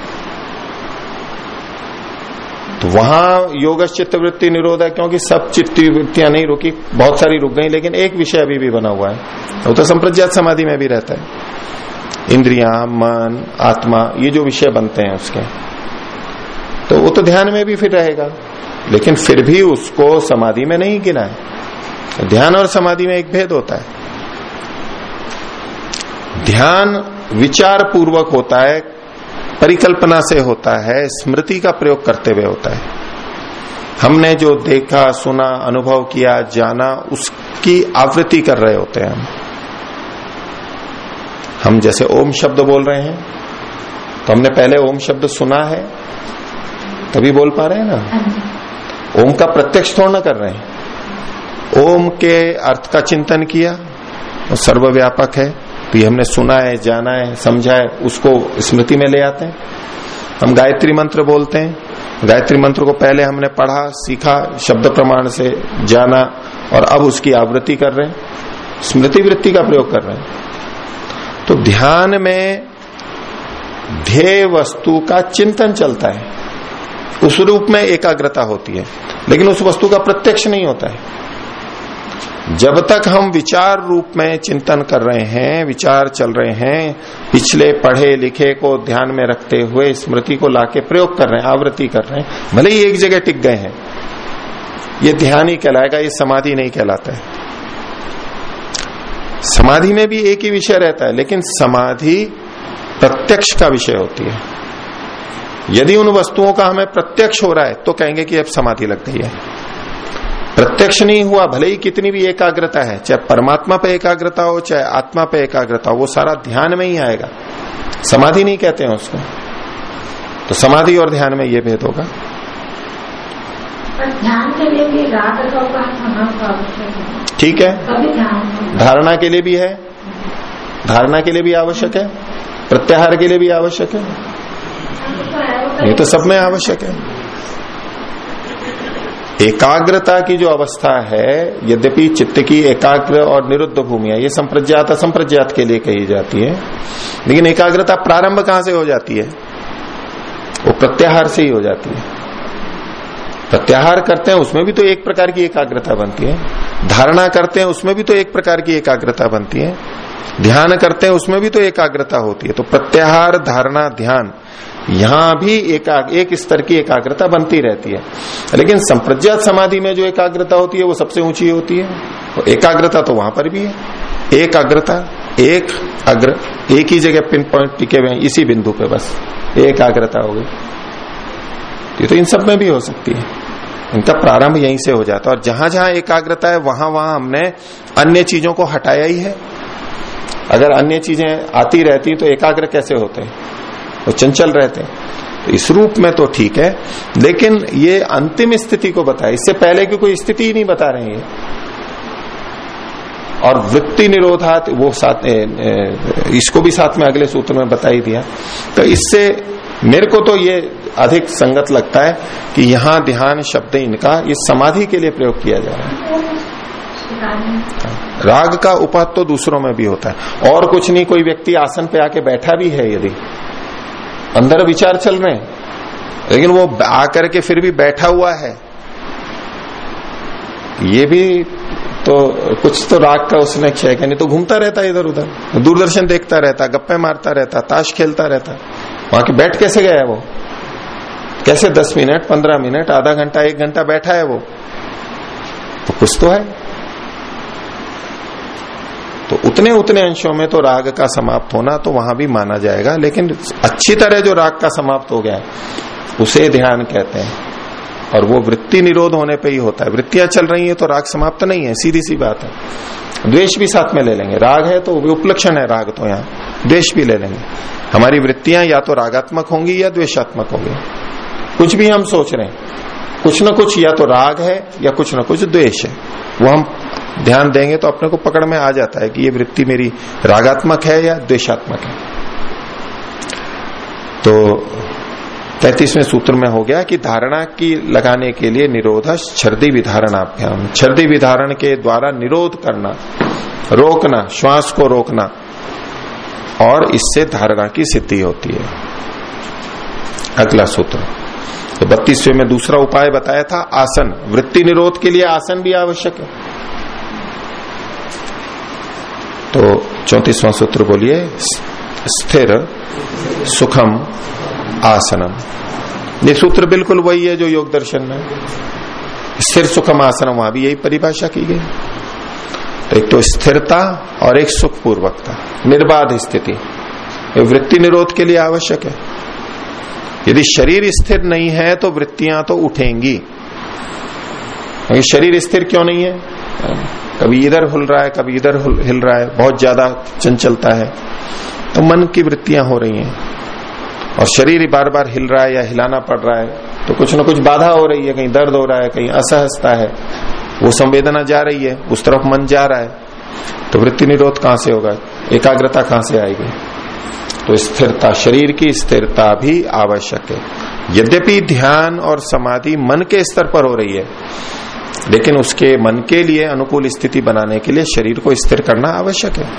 तो वहाँ योग वृत्ति निरोध है, क्योंकि सब चित्त वृत्तियाँ नहीं रुकी, बहुत सारी रुक गई, लेकिन एक विषय अभी भी बना हुआ है। वो तो संप्रज्ञात समाधि में भी रहता है। इंद्रिया, मन, आत्मा, ये जो विषय बनते हैं उसके। तो वो तो ध्यान में भी फिर रहेगा, लेकिन फिर भी उसको समाधि में नहीं गिना है। ध्यान और समाधि में एक भेद होता है। ध्यान विचार पूर्वक होता है परिकल्पना से होता है, स्मृति का प्रयोग करते हुए होता है। हमने जो देखा, सुना, अनुभव किया, जाना, उसकी आवृत्ति कर रहे होते हैं हम। हम जैसे ओम शब्द बोल रहे हैं तो हमने पहले ओम शब्द सुना है, तभी बोल पा रहे हैं ना? ओम का प्रत्यक्ष थोड़ा ना कर रहे हैं। ओम के अर्थ का चिंतन किया, वो सर्वव्यापक है। तो ये हमने सुना है, जाना है, समझा है, उसको स्मृति में ले आते हैं। हम गायत्री मंत्र बोलते हैं। गायत्री मंत्र को पहले हमने पढ़ा, सीखा, शब्द प्रमाण से जाना और अब उसकी आवृत्ति कर रहे हैं। स्मृति वृत्ति का प्रयोग कर रहे हैं। तो ध्यान में ध्येय वस्तु का चिंतन चलता है। उस रूप में एकाग्रता होती है। लेकिन उस वस्तु का प्रत्यक्ष नहीं होता है। जब तक हम विचार रूप में चिंतन कर रहे हैं, विचार चल रहे हैं, पिछले पढ़े लिखे को ध्यान में रखते हुए, स्मृति को लाके प्रयोग कर रहे हैं, आवृत्ति कर रहे हैं, भले ही एक जगह टिक गए हैं, ये ध्यान ही कहलाएगा, ये समाधि नहीं कहलाता है। समाधि में भी एक ही विषय रहता है, लेकिन समाधि प्रत्यक्ष का विषय होती है। यदि उन वस्तुओं का हमें प्रत्यक्ष हो रहा है तो कहेंगे कि अब समाधि लग गई है। प्रत्यक्ष नहीं हुआ भले ही कितनी भी एकाग्रता है चाहे परमात्मा पे एकाग्रता हो चाहे आत्मा पे एकाग्रता हो वो सारा ध्यान में ही आएगा। समाधि नहीं कहते हैं उसको। तो समाधि और ध्यान में ये भेद होगा। ध्यान के लिए भी राग का उपाय होना तो आवश्यक है। ठीक है। धारणा के लिए भी है। धारणा के लिए भी आवश्यक है। प्रत्याहार के लिए भी आवश्यक है। ये तो सब में आवश्यक है। एकाग्रता की जो अवस्था है, यद्यपि चित्त की एकाग्र और निरुद्ध भूमि है, ये संप्रज्ञात असंप्रज्ञात के लिए कही जाती है। लेकिन एकाग्रता प्रारंभ कहाँ से हो जाती है? वो प्रत्याहार से ही हो जाती है। प्रत्याहार करते हैं, उसमें भी तो एक प्रकार की एकाग्रता बनती है। धारणा करते हैं, उसमें भी तो एक प्रकार की एकाग्रता बनती है। ध्यान करते हैं, उसमें भी तो एकाग्रता होती है। तो प्रत्याहार, धारणा, ध्यान यहाँ भी एका, एक स्तर की एकाग्रता बनती रहती है। लेकिन संप्रज्ञात समाधि में जो एकाग्रता होती है वो सबसे ऊँची होती है। तो एकाग्रता तो वहाँ पर भी है। एकाग्रता एक अग्र एक ही जगह पिन पॉइंट टिके हुए हैं इसी बिंदु पे बस। एकाग्रता हो गई। ये तो इन सब में भी हो सकती है। इनका प्रारंभ यहीं से हो जाता है। और जहाँ जहाँ एकाग्रता है वहाँ वहाँ हमने अन्य चीज़ों को हटाया ही है। अगर अन्य चीज़ें आती रहती तो एकाग्र कैसे होते वो चंचल रहते तो इस रूप में तो ठीक है लेकिन ये अंतिम स्थिति को बताए। इससे पहले की कोई स्थिति ही नहीं बता रहे हैं। और वृत्ति निरोधात वो साथ ए, ए, इसको भी साथ में अगले सूत्र में बता ही दिया। तो इससे मेरे को तो ये अधिक संगत लगता है कि यहाँ ध्यान शब्द इनका ये समाधि के लिए प्रयोग किया जा रहा है। राग का उपहत तो दूसरों में भी होता है। और कुछ नहीं कोई व्यक्ति आसन पे आके बैठा भी है यदि। अंदर विचार चल रहे हैं। लेकिन वो आकर के फिर भी बैठा हुआ है। ये भी तो कुछ तो राग का उसने क्षय किया नहीं तो घूमता रहता इधर उधर, दूरदर्शन देखता रहता, गप्पे मारता रहता, ताश खेलता रहता। वहाँ के बैठ कैसे गया है वो? कैसे दस मिनट, पंद्रह मिनट, आधा घंटा, एक घंटा बैठा है वो? तो कुछ तो है। तो उतने उतने अंशों में तो राग का समाप्त होना तो वहाँ भी माना जाएगा, लेकिन अच्छी तरह जो राग का समाप्त हो गया है, उसे ध्यान कहते हैं। और वो वृत्ति निरोध होने पे ही होता है। वृत्तियाँ चल रही है तो राग समाप्त नहीं है, सीधी सी बात है। द्वेष भी साथ में ले लेंगे। राग है तो उपलक्षण है राग तो यहाँ। द्वेष भी ले लेंगे। हमारी वृत्तियाँ या तो रागात्मक होंगी या द्वेषात्मक होंगी। कुछ भी हम सोच रहे हैं। कुछ ना कुछ या तो राग है या कुछ ना कुछ द्वेष है। वो हम ध्यान देंगे तो अपने को पकड़ में आ जाता है कि ये वृत्ति मेरी रागात्मक है या द्वेशात्मक है। तो तैतीसवें सूत्र में हो गया कि धारणा की लगाने के लिए निरोध छर्दी विधारणाभ्याम। छर्दी विधारण के द्वारा निरोध करना, रोकना, श्वास को रोकना और इससे धारणा की सिद्धि होती है। अगला सूत्र। तो बत्तीसवें में दूसरा उपाय बताया था, आसन। वृत्ति निरोध के लिए आसन भी आवश्यक है। तो चौतीसवां सूत्र बोलिए, स्थिर सुखम आसनम। ये सूत्र बिल्कुल वही है जो योग दर्शन में। स्थिर सुखम आसनम, वहाँ भी यही परिभाषा की गई। तो एक तो स्थिरता और एक सुखपूर्वकता, निर्बाध स्थिति। वृत्ति निरोध के लिए आवश्यक है। यदि शरीर स्थिर नहीं है तो वृत्तियाँ तो उठेंगी। शरीर स्थिर क्यों नहीं है? कभी इधर हुल रहा है, कभी इधर हिल रहा है, बहुत ज़्यादा चंचलता है। तो मन की वृत्तियाँ हो रही हैं। और शरीर बार बार हिल रहा है या हिलाना पड़ रहा है तो कुछ ना कुछ बाधा हो रही है, कहीं दर्द हो रहा है, कहीं असहजता है। वो संवेदना जा रही है, उस तरफ़ मन जा रहा है। तो वृत्ति निरोध कहाँ से होगा? एकाग्रता कहाँ से आएगी? तो स्थिरता, शरीर की स्थिरता भी आवश्यक है। यद्यपि ध्यान और समाधि मन के स्तर पर हो रही है लेकिन उसके मन के लिए अनुकूल स्थिति बनाने के लिए शरीर को स्थिर करना आवश्यक है।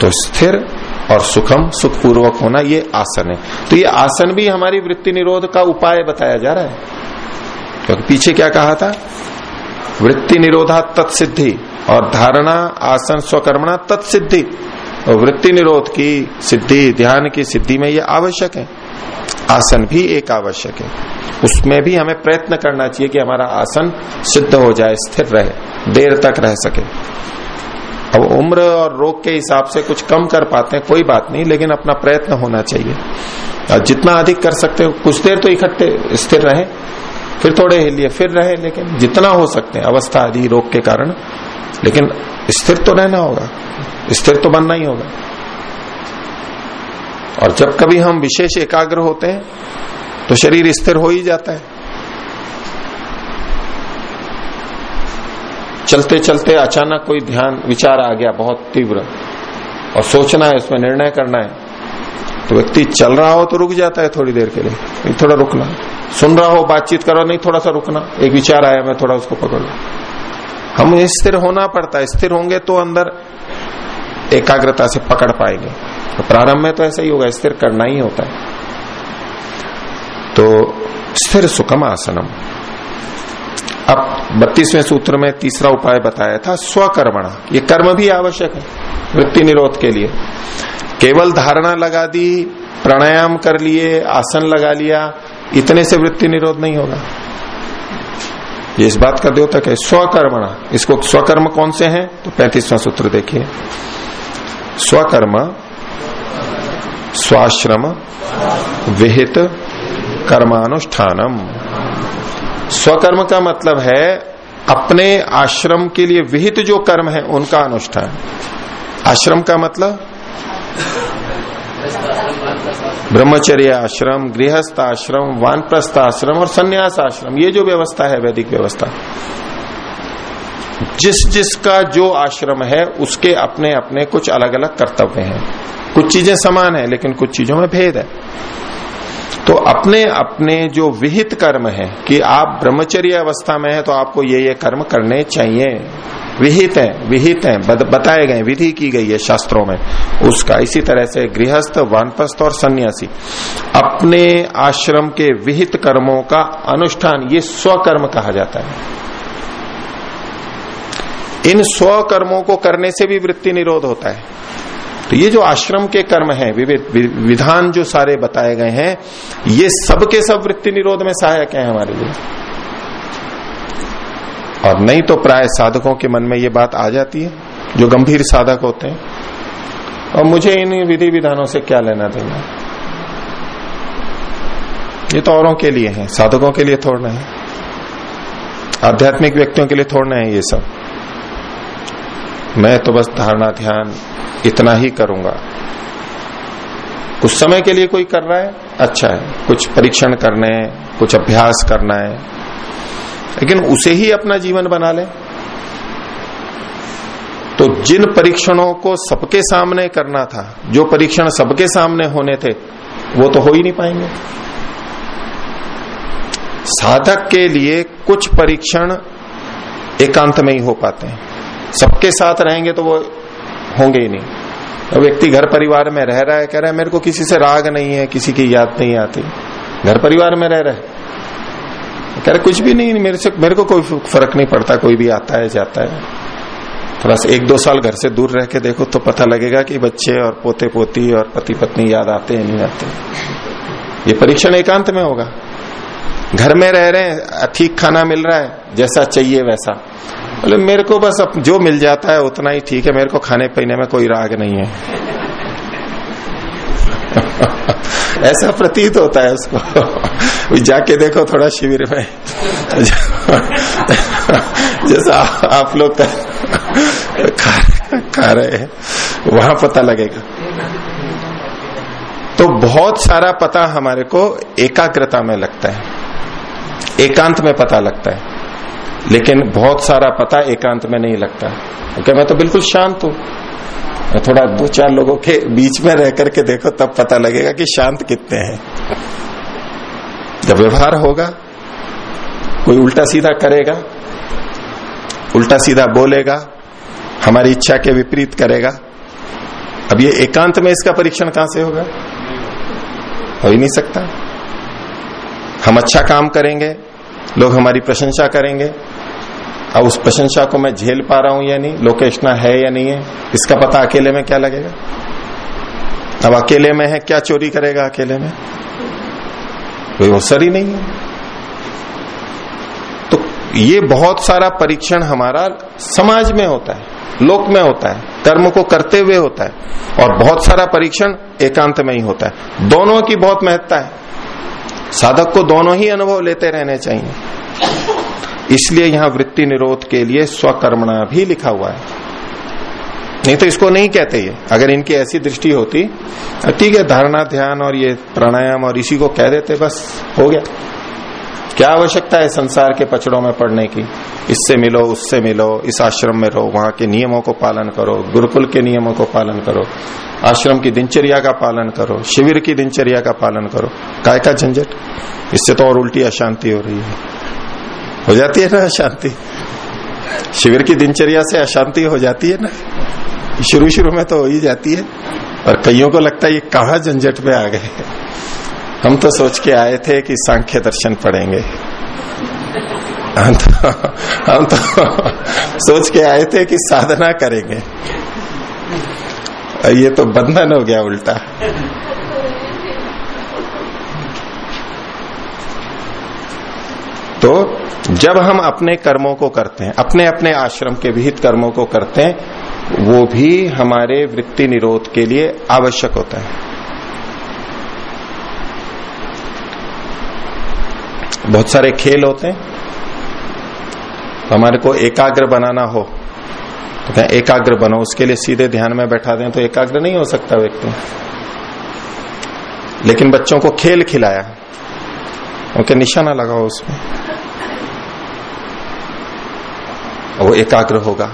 तो स्थिर और सुखम, सुखपूर्वक होना ये आसन है। तो ये आसन भी हमारी वृत्ति निरोध का उपाय बताया जा रहा है। क्योंकि पीछे क्या कहा था? वृत्ति निरोधा तत्सिद्धि और धारणा, आसन, स्वकर्मणा तत्सिद्धि। वृत्ति निरोध की सिद्धि, ध्यान की सिद्धि में ये आवश्यक है। आसन भी एक आवश्यक है। उसमें भी हमें प्रयत्न करना चाहिए कि हमारा आसन सिद्ध हो जाए, स्थिर रहे, देर तक रह सके। अब उम्र और रोग के हिसाब से कुछ कम कर पाते हैं, कोई बात नहीं, लेकिन अपना प्रयत्न होना चाहिए। और जितना अधिक कर सकते हो, कुछ देर तो इकट्ठे स्थिर रहे, फिर थोड़े हिलिए फिर रहे, लेकिन जितना हो सकते हैं, अवस्था आदि रोग के कारण, लेकिन स्थिर तो रहना होगा, स्थिर तो बनना ही होगा। और जब कभी हम विशेष एकाग्र होते हैं तो शरीर स्थिर हो ही जाता है। चलते चलते अचानक कोई ध्यान, विचार आ गया बहुत तीव्र, और सोचना है, उसमें निर्णय करना है तो व्यक्ति चल रहा हो तो रुक जाता है थोड़ी देर के लिए। थोड़ा रुकना। सुन रहा हो, बातचीत करो नहीं, थोड़ा सा रुकना। एक विचार आया, मैं थोड़ा उसको पकड़ लू। हम स्थिर होना पड़ता है, स्थिर होंगे तो अंदर एकाग्रता से पकड़ पाएँगे। तो प्रारंभ में तो ऐसा ही होगा, स्थिर करना ही होता है। तो स्थिर सुखम आसनम। अब बत्तीसवें सूत्र में तीसरा उपाय बताया था, स्वकर्मणा। ये कर्म भी आवश्यक है, वृत्ति निरोध के लिए। केवल धारणा लगा दी, प्राणायाम कर लिए, आसन लगा लिया, इतने से वृत्ति निरोध नहीं होगा। ये इस बात का द्योतक है, स्वकर्मणा। इसको स्वकर्म कौन से हैं? तो पैंतीसवां सूत्र देखिए। स्वकर्म, स्वाश्रम, विहित, कर्मानुष्ठानम। स्वकर्म का मतलब है अपने आश्रम के लिए विहित जो कर्म है, उनका अनुष्ठान। आश्रम का मतलब? ब्रह्मचर्य आश्रम, गृहस्थ आश्रम, वानप्रस्थ आश्रम और संन्यास आश्रम, ये जो व्यवस्था है, वैदिक व्यवस्था। जिस जिसका जो आश्रम है, उसके अपने अपने कुछ अलग अलग कर्तव्य हैं। कुछ चीज़ें समान है, लेकिन कुछ चीज़ों में भेद है। तो अपने अपने जो विहित कर्म है, कि आप ब्रह्मचर्य अवस्था में है तो आपको ये ये कर्म करने चाहिए। विहित है विहित है बताए गए, विधि की गई है शास्त्रों में। उसका इसी तरह से गृहस्थ, वानप्रस्थ और सन्यासी। अपने आश्रम के विहित कर्मों का अनुष्ठान, ये स्वकर्म कहा जाता है। इन स्व कर्मों को करने से भी वृत्ति निरोध होता है। तो ये जो आश्रम के कर्म है विधान जो सारे बताए गए हैं, ये सब के सब वृत्ति निरोध में सहायक है हमारे लिए। और नहीं तो प्राय साधकों के मन में ये बात आ जाती है, जो गंभीर साधक होते हैं। और मुझे इन विधि विधानों से क्या लेना देना? ये तो औरों के लिए है, साधकों के लिए थोड़ना है। आध्यात्मिक व्यक्तियों के लिए थोड़ना है ये सब। मैं तो बस धारणा ध्यान इतना ही करूँगा। कुछ समय के लिए कोई कर रहा है? अच्छा है। कुछ परीक्षण करने कुछ अभ्यास करना है। लेकिन उसे ही अपना जीवन बना ले। तो जिन परीक्षणों को सबके सामने करना था, जो परीक्षण सबके सामने होने थे, वो तो हो ही नहीं पाएँगे। साधक के लिए कुछ परीक्षण एकांत में ही हो पाते हैं। सबके साथ रहेंगे तो वो होंगे ही नहीं। तो व्यक्ति घर परिवार में रह रहा है, कह रहा है, मेरे को किसी से राग नहीं है, किसी की याद नहीं आती। घर परिवार में रह रहा है। कह रहे कुछ भी नहीं मेरे से, मेरे को कोई फ़र्क नहीं पड़ता, कोई भी आता है, जाता है। थोड़ा सा एक दो साल घर से दूर रह के देखो तो पता लगेगा कि बच्चे और पोते पोती और पति पत्नी याद आते हैं, नहीं आते ये परीक्षण एकांत में होगा। घर में रह रहे हैं, ठीक खाना मिल रहा है, जैसा चाहिए वैसा। बोले मेरे को बस अब जो मिल जाता है उतना ही ठीक है मेरे को खाने पीने में कोई राग नहीं है। ऐसा प्रतीत होता है उसको। जाके देखो थोड़ा शिविर में। जैसा आप लोग खा, खा रहे हैं वहाँ पता लगेगा। तो बहुत सारा पता हमारे को एकाग्रता में लगता है। एकांत में पता लगता है। लेकिन बहुत सारा पता एकांत में नहीं लगता। क्योंकि मैं तो बिल्कुल शांत हूँ। थोड़ा दो चार लोगों के बीच में रह करके देखो, तब पता लगेगा कि शांत कितने हैं। जब व्यवहार होगा, कोई उल्टा सीधा करेगा, उल्टा सीधा बोलेगा, हमारी इच्छा के विपरीत करेगा, अब ये एकांत में इसका परीक्षण कहाँ से होगा? हो ही नहीं सकता। हम अच्छा काम करेंगे, लोग हमारी प्रशंसा करेंगे अब उस प्रशंसा को मैं झेल पा रहा हूँ या नहीं? लोकेशना है या नहीं है? इसका पता अकेले में क्या लगेगा? अब अकेले में है, क्या चोरी करेगा अकेले में? कोई अवसर ही नहीं है। तो ये बहुत सारा परीक्षण हमारा समाज में होता है, लोक में होता है, कर्म को करते हुए होता है, और बहुत सारा परीक्षण एकांत में ही होता है। दोनों की बहुत महत्ता है। साधक को दोनों ही अनुभव लेते रहने चाहिए। इसलिए यहाँ वृत्ति निरोध के लिए स्वकर्मणा भी लिखा हुआ है। नहीं तो इसको नहीं कहते ये। अगर इनकी ऐसी दृष्टि होती ठीक है, धारणा, ध्यान और ये प्राणायाम और इसी को कह देते, बस हो गया। क्या आवश्यकता है संसार के पचड़ों में पढ़ने की? इससे मिलो, उससे मिलो, इस आश्रम में रहो, वहाँ के नियमों को पालन करो, गुरुकुल के नियमों को पालन करो, आश्रम की दिनचर्या का पालन करो, शिविर की दिनचर्या का पालन करो। काय का झंझट? इससे तो और उल्टी अशांति हो रही है। हो जाती है ना अशांति? शिविर की दिनचर्या से अशांति हो जाती है ना? शुरू शुरू में तो हो ही जाती है। और कईयों को लगता है ये कहा झंझट में आ गए हम तो सोच के आए थे कि सांख्य दर्शन पढ़ेंगे। हम तो, हम तो सोच के आए थे कि साधना करेंगे। ये तो बंधन हो गया उल्टा। तो जब हम अपने कर्मों को करते हैं, अपने अपने आश्रम के विहित कर्मों को करते हैं, वो भी हमारे वृत्ति निरोध के लिए आवश्यक होता है। बहुत सारे खेल होते हैं। तो हमारे को एकाग्र बनाना हो तो क्या एकाग्र बनो, उसके लिए सीधे ध्यान में बैठा दें तो एकाग्र नहीं हो सकता व्यक्ति। लेकिन बच्चों को खेल खिलाया। उनके निशाना लगाओ उसमें। वो एकाग्र होगा।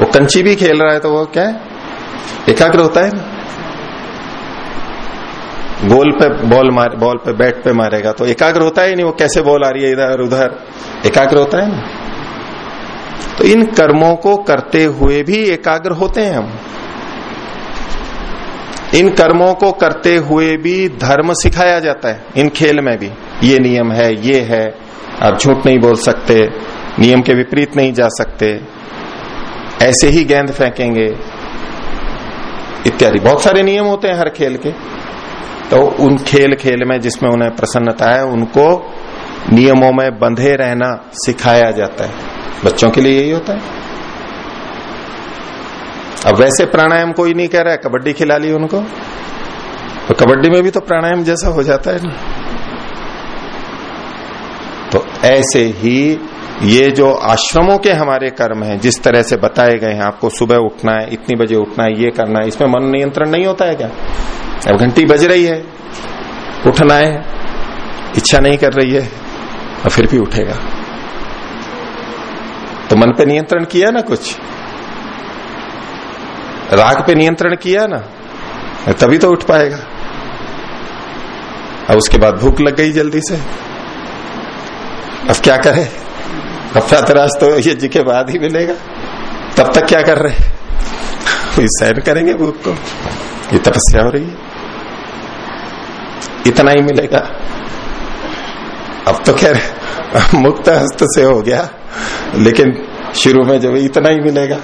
वो कंची भी खेल रहा है तो वो क्या है? एकाग्र होता है ना? गोल पे बॉल मार, बॉल पे बैट पे मारेगा तो एकाग्र होता है नहीं? वो कैसे बॉल आ रही है इधर उधर? एकाग्र होता है ना? तो इन कर्मों को करते हुए भी एकाग्र होते हैं हम। इन कर्मों को करते हुए भी धर्म सिखाया जाता है, इन खेल में भी। ये नियम है, ये है। आप झूठ नहीं बोल सकते, नियम के विपरीत नहीं जा सकते। ऐसे ही गेंद फेंकेंगे। इत्यादि। बहुत सारे नियम होते हैं हर खेल के। तो उन खेल खेल में जिसमें उन्हें प्रसन्नता है, उनको नियमों में बंधे रहना सिखाया जाता है। बच्चों के लिए यही होता है। अब वैसे प्राणायाम कोई नहीं कह रहा है, कबड्डी खिला ली उनको। तो कबड्डी में भी तो प्राणायाम जैसा हो जाता है ना। ऐसे ही ये जो आश्रमों के हमारे कर्म हैं, जिस तरह से बताए गए हैं, आपको सुबह उठना है, इतनी बजे उठना है, ये करना है, इसमें मन नियंत्रण नहीं होता है क्या? अब घंटी बज रही है, उठना है, इच्छा नहीं कर रही है, और फिर भी उठेगा। तो मन पे नियंत्रण किया ना कुछ? राग पे नियंत्रण किया ना, तभी तो उठ पाएगा। अब उसके बाद भूख लग गई जल्दी से। अब क्या करे? कपड़ा तराश तो यज्ञ के बाद ही मिलेगा। तब तक क्या कर रहे कोई सहन करेंगे भूख को। ये तपस्या हो रही है। इतना ही मिलेगा। अब तो खैर, मुक्त हस्त से हो गया। लेकिन शुरू में जब इतना ही मिलेगा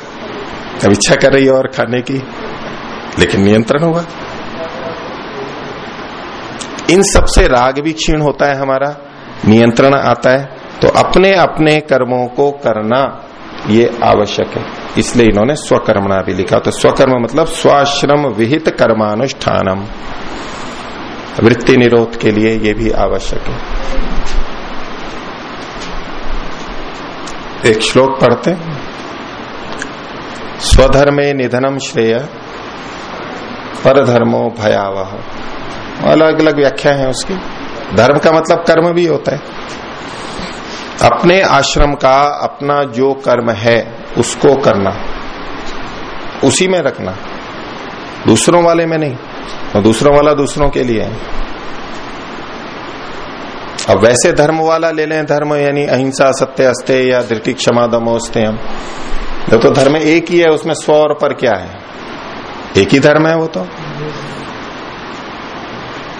अब इच्छा कर रही है और खाने की। लेकिन नियंत्रण होगा। इन सबसे राग भी क्षीण होता है हमारा। नियंत्रण आता है। तो अपने अपने कर्मों को करना ये आवश्यक है। इसलिए इन्होंने स्वकर्मणा भी लिखा। तो स्वकर्म मतलब स्वाश्रम विहित कर्मानुष्ठानम। वृत्ति निरोध के लिए ये भी आवश्यक है। एक श्लोक पढ़ते हैं। स्वधर्मे निधनम श्रेय पर धर्मो भयावह। अलग अलग व्याख्या है उसकी। धर्म का मतलब कर्म भी होता है। अपने आश्रम का अपना जो कर्म है, उसको करना। उसी में रखना। दूसरों वाले में नहीं दूसरों वाला दूसरों के लिए है। अब वैसे धर्म वाला ले लें, धर्म यानी अहिंसा, सत्य, अस्ते या धृति, क्षमा दमोस्ते हम तो धर्म एक ही है, उसमें स्व और पर क्या है? एक ही धर्म है वो तो।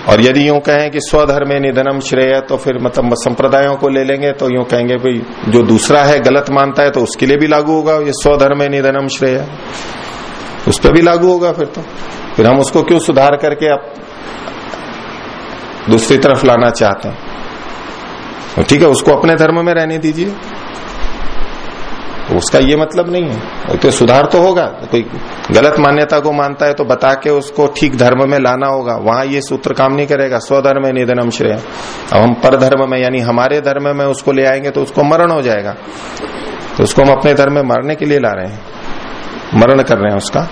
और यदि यूँ कहें कि स्वधर्म निधनम श्रेय तो फिर मतलब संप्रदायों को ले लेंगे तो यूँ कहेंगे भाई जो दूसरा है, गलत मानता है तो उसके लिए भी लागू होगा ये स्वधर्म निधनम श्रेय। उस पर भी लागू होगा फिर तो। फिर हम उसको क्यों सुधार करके आप दूसरी तरफ़ लाना चाहते हैं? तो ठीक है, उसको अपने धर्म में रहने दीजिए। उसका ये मतलब नहीं है। तो सुधार तो होगा। कोई गलत मान्यता को मानता है तो बता के उसको ठीक धर्म में लाना होगा। वहाँ ये सूत्र काम नहीं करेगा। स्वधर्म निधनम श्रेय। अब हम पर धर्म में, यानी हमारे धर्म में उसको ले आएँगे तो उसको मरण हो जाएगा। तो उसको हम अपने धर्म में मारने के लिए ला रहे हैं। मरण कर रहे हैं उसका।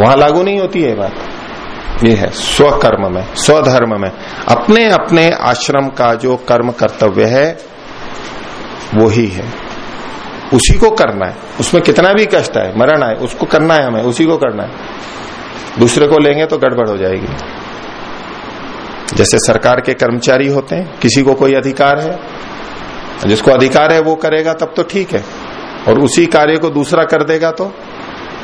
वहाँ लागू नहीं होती है बात। ये है स्वकर्म में, स्वधर्म में। अपने अपने आश्रम का जो कर्म कर्तव्य है वो ही। है उसी को करना है। उसमें कितना भी कष्ट है मरण आए, उसको करना है हमें, उसी को करना है। दूसरे को लेंगे तो गड़बड़ हो जाएगी। जैसे सरकार के कर्मचारी होते हैं, किसी को कोई अधिकार है, जिसको अधिकार है वो करेगा, तब तो ठीक है। और उसी कार्य को दूसरा कर देगा तो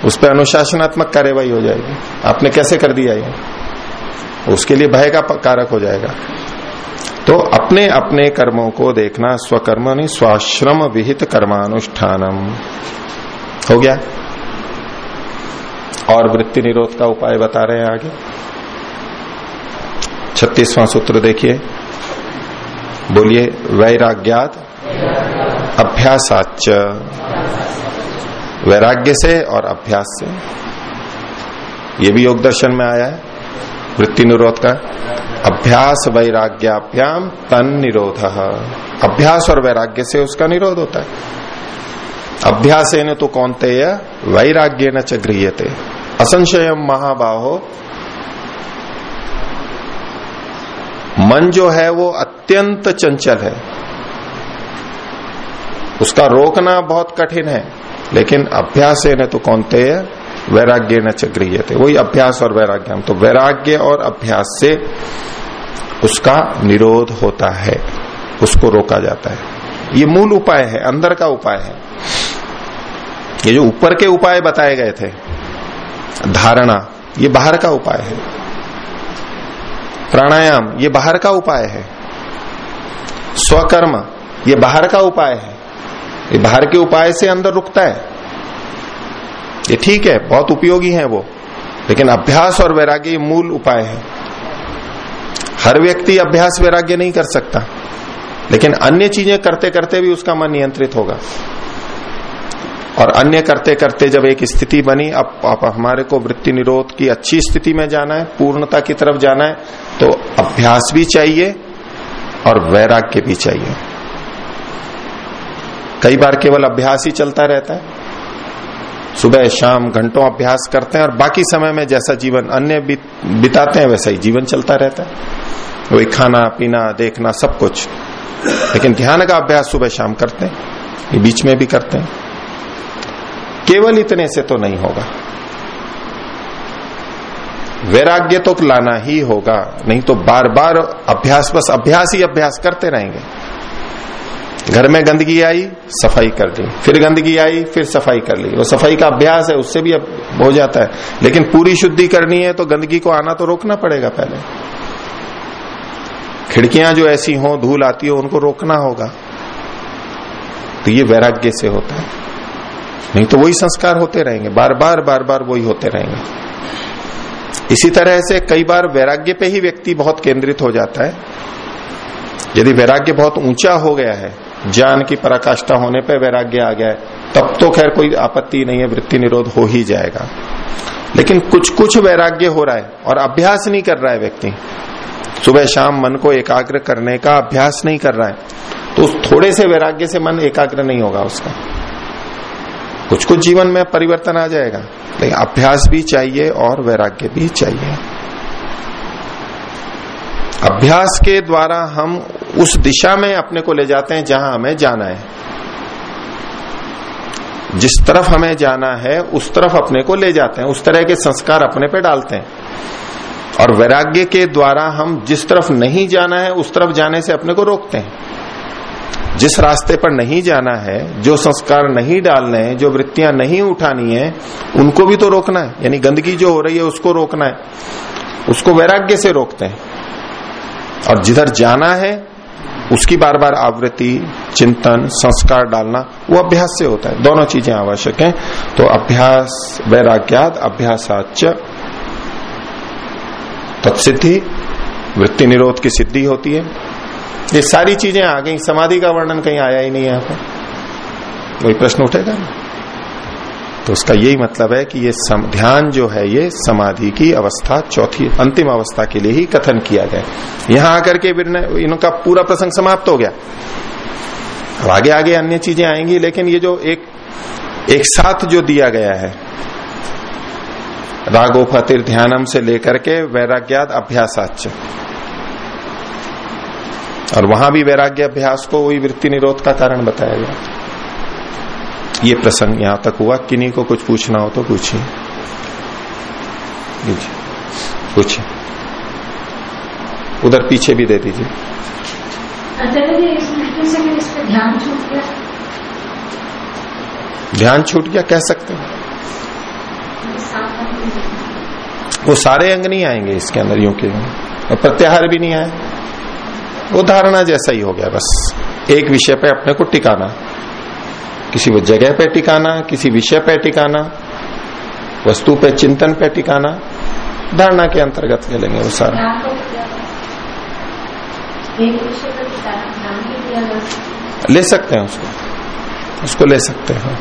उस पर अनुशासनात्मक कार्यवाही हो जाएगी। आपने कैसे कर दिया ये? उसके लिए भय का कारक हो जाएगा। तो अपने अपने कर्मों को देखना स्वकर्म नहीं स्वाश्रम विहित कर्मानुष्ठानम। हो गया? और वृत्ति निरोध का उपाय बता रहे हैं आगे। छत्तीसवां सूत्र देखिए। बोलिए, वैराग्यात अभ्यासाच वैराग्य से और अभ्यास से। ये भी योग दर्शन में आया है। वृत्ति निरोध का। अभ्यास वैराग्याभ्याम तन निरोध। अभ्यास और वैराग्य से उसका निरोध होता है। अभ्यास न तो कौनते वैराग्य न च गृहते असंशय महाबाहो। मन जो है वो अत्यंत चंचल है। उसका रोकना बहुत कठिन है। लेकिन अभ्यास न तो कौनते वैराग्य न चक्रिय थे वही अभ्यास और वैराग्य तो वैराग्य और अभ्यास से उसका निरोध होता है, उसको रोका जाता है। ये मूल उपाय है, अंदर का उपाय है। ये जो ऊपर के उपाय बताए गए थे, धारणा, ये बाहर का उपाय है। प्राणायाम, ये बाहर का उपाय है। स्वकर्म, ये बाहर का उपाय है। ये बाहर के उपाय से अंदर रुकता है। ये ठीक है बहुत उपयोगी है वो। लेकिन अभ्यास और वैराग्य मूल उपाय है। हर व्यक्ति अभ्यास वैराग्य नहीं कर सकता। लेकिन अन्य चीज़ें करते करते भी उसका मन नियंत्रित होगा। और अन्य करते करते जब एक स्थिति बनी अब, अब हमारे को वृत्ति निरोध की अच्छी स्थिति में जाना है पूर्णता की तरफ़ जाना है तो अभ्यास भी चाहिए और वैराग्य भी चाहिए। कई बार केवल अभ्यास ही चलता रहता है। सुबह, शाम घंटों अभ्यास करते हैं और बाकी समय में जैसा जीवन अन्य बिताते हैं, वैसा ही जीवन चलता रहता है। वही खाना, पीना, देखना, सब कुछ। लेकिन ध्यान का अभ्यास सुबह, शाम करते हैं। ये बीच में भी करते हैं। केवल इतने से तो नहीं होगा। वैराग्य तो लाना ही होगा, नहीं तो बार बार अभ्यास, बस अभ्यास ही अभ्यास करते रहेंगे। घर में गंदगी आई, सफ़ाई कर दी फिर गंदगी आई, फिर सफ़ाई कर ली। वो सफ़ाई का अभ्यास है, उससे भी अब हो जाता है। लेकिन पूरी शुद्धि करनी है तो गंदगी को आना तो रोकना पड़ेगा पहले। खिड़कियाँ जो ऐसी हो, धूल आती हो, उनको रोकना होगा। तो ये वैराग्य से होता है। नहीं तो वही संस्कार होते रहेंगे। बार बार बार बार वही होते रहेंगे। इसी तरह से कई बार वैराग्य पे ही व्यक्ति बहुत केंद्रित हो जाता है। यदि वैराग्य बहुत ऊँचा हो गया है ज्ञान की पराकाष्ठा होने पर वैराग्य आ गया है। तब तो खैर कोई आपत्ति नहीं है, वृत्ति निरोध हो ही जाएगा। लेकिन कुछ कुछ वैराग्य हो रहा है और अभ्यास नहीं कर रहा है व्यक्ति। सुबह शाम मन को एकाग्र करने का अभ्यास नहीं कर रहा है। तो उस थोड़े से वैराग्य से मन एकाग्र नहीं होगा उसका। कुछ कुछ जीवन में परिवर्तन आ जाएगा। लेकिन अभ्यास भी चाहिए और वैराग्य भी चाहिए। अभ्यास के द्वारा हम उस दिशा में अपने को ले जाते हैं जहाँ हमें जाना है। जिस तरफ़ हमें जाना है, उस तरफ़ अपने को ले जाते हैं। उस तरह के संस्कार अपने पे डालते हैं। और वैराग्य के द्वारा हम जिस तरफ़ नहीं जाना है, उस तरफ़ जाने से अपने को रोकते हैं। जिस रास्ते पर नहीं जाना है, जो संस्कार नहीं डालने हैं, जो वृत्तियाँ नहीं उठानी है, उनको भी तो रोकना है। यानी गंदगी जो हो रही है, उसको रोकना है। उसको वैराग्य से रोकते हैं। और जिधर जाना है, उसकी बार बार आवृत्ति, चिंतन, संस्कार डालना, वो अभ्यास से होता है। दोनों चीज़ें आवश्यक हैं। तो अभ्यास वैराग्यात अभ्यासाच तत्सिद्धि, वृत्ति निरोध की सिद्धि होती है। ये सारी चीज़ें आ गई। समाधि का वर्णन कहीं आया ही नहीं यहाँ पर। वही प्रश्न उठेगा? ना तो उसका यही मतलब है कि ये सम, ध्यान जो है ये समाधि की अवस्था चौथी अंतिम अवस्था के लिए ही कथन किया गया। यहाँ आकर के इनका पूरा प्रसंग समाप्त हो गया। अब आगे आगे अन्य चीज़ें आएँगी लेकिन ये जो एक एक साथ जो दिया गया है रागो रागोपतिर ध्यानम से लेकर के वैराग्यात अभ्यासाच और वहाँ भी वैराग्य अभ्यास को वही वृत्ति निरोध का कारण बताया गया। ये प्रसंग यहाँ तक हुआ किन्हीं को कुछ पूछना हो तो पूछिए। पूछिए। उधर पीछे भी दे दीजिए। ध्यान छूट गया। ध्यान छूट गया कह सकते हैं। वो सारे अंग नहीं आएँगे इसके अंदर यूँ के और प्रत्याहार भी नहीं आए वो धारणा जैसा ही हो गया बस। एक विषय पे अपने को टिकाना। किसी वो जगह पे टिकाना किसी विषय पे टिकाना वस्तु पे चिंतन पे टिकाना धारणा के अंतर्गत ले लेंगे वो सारा। ले सकते हैं उसको। उसको ले सकते हैं।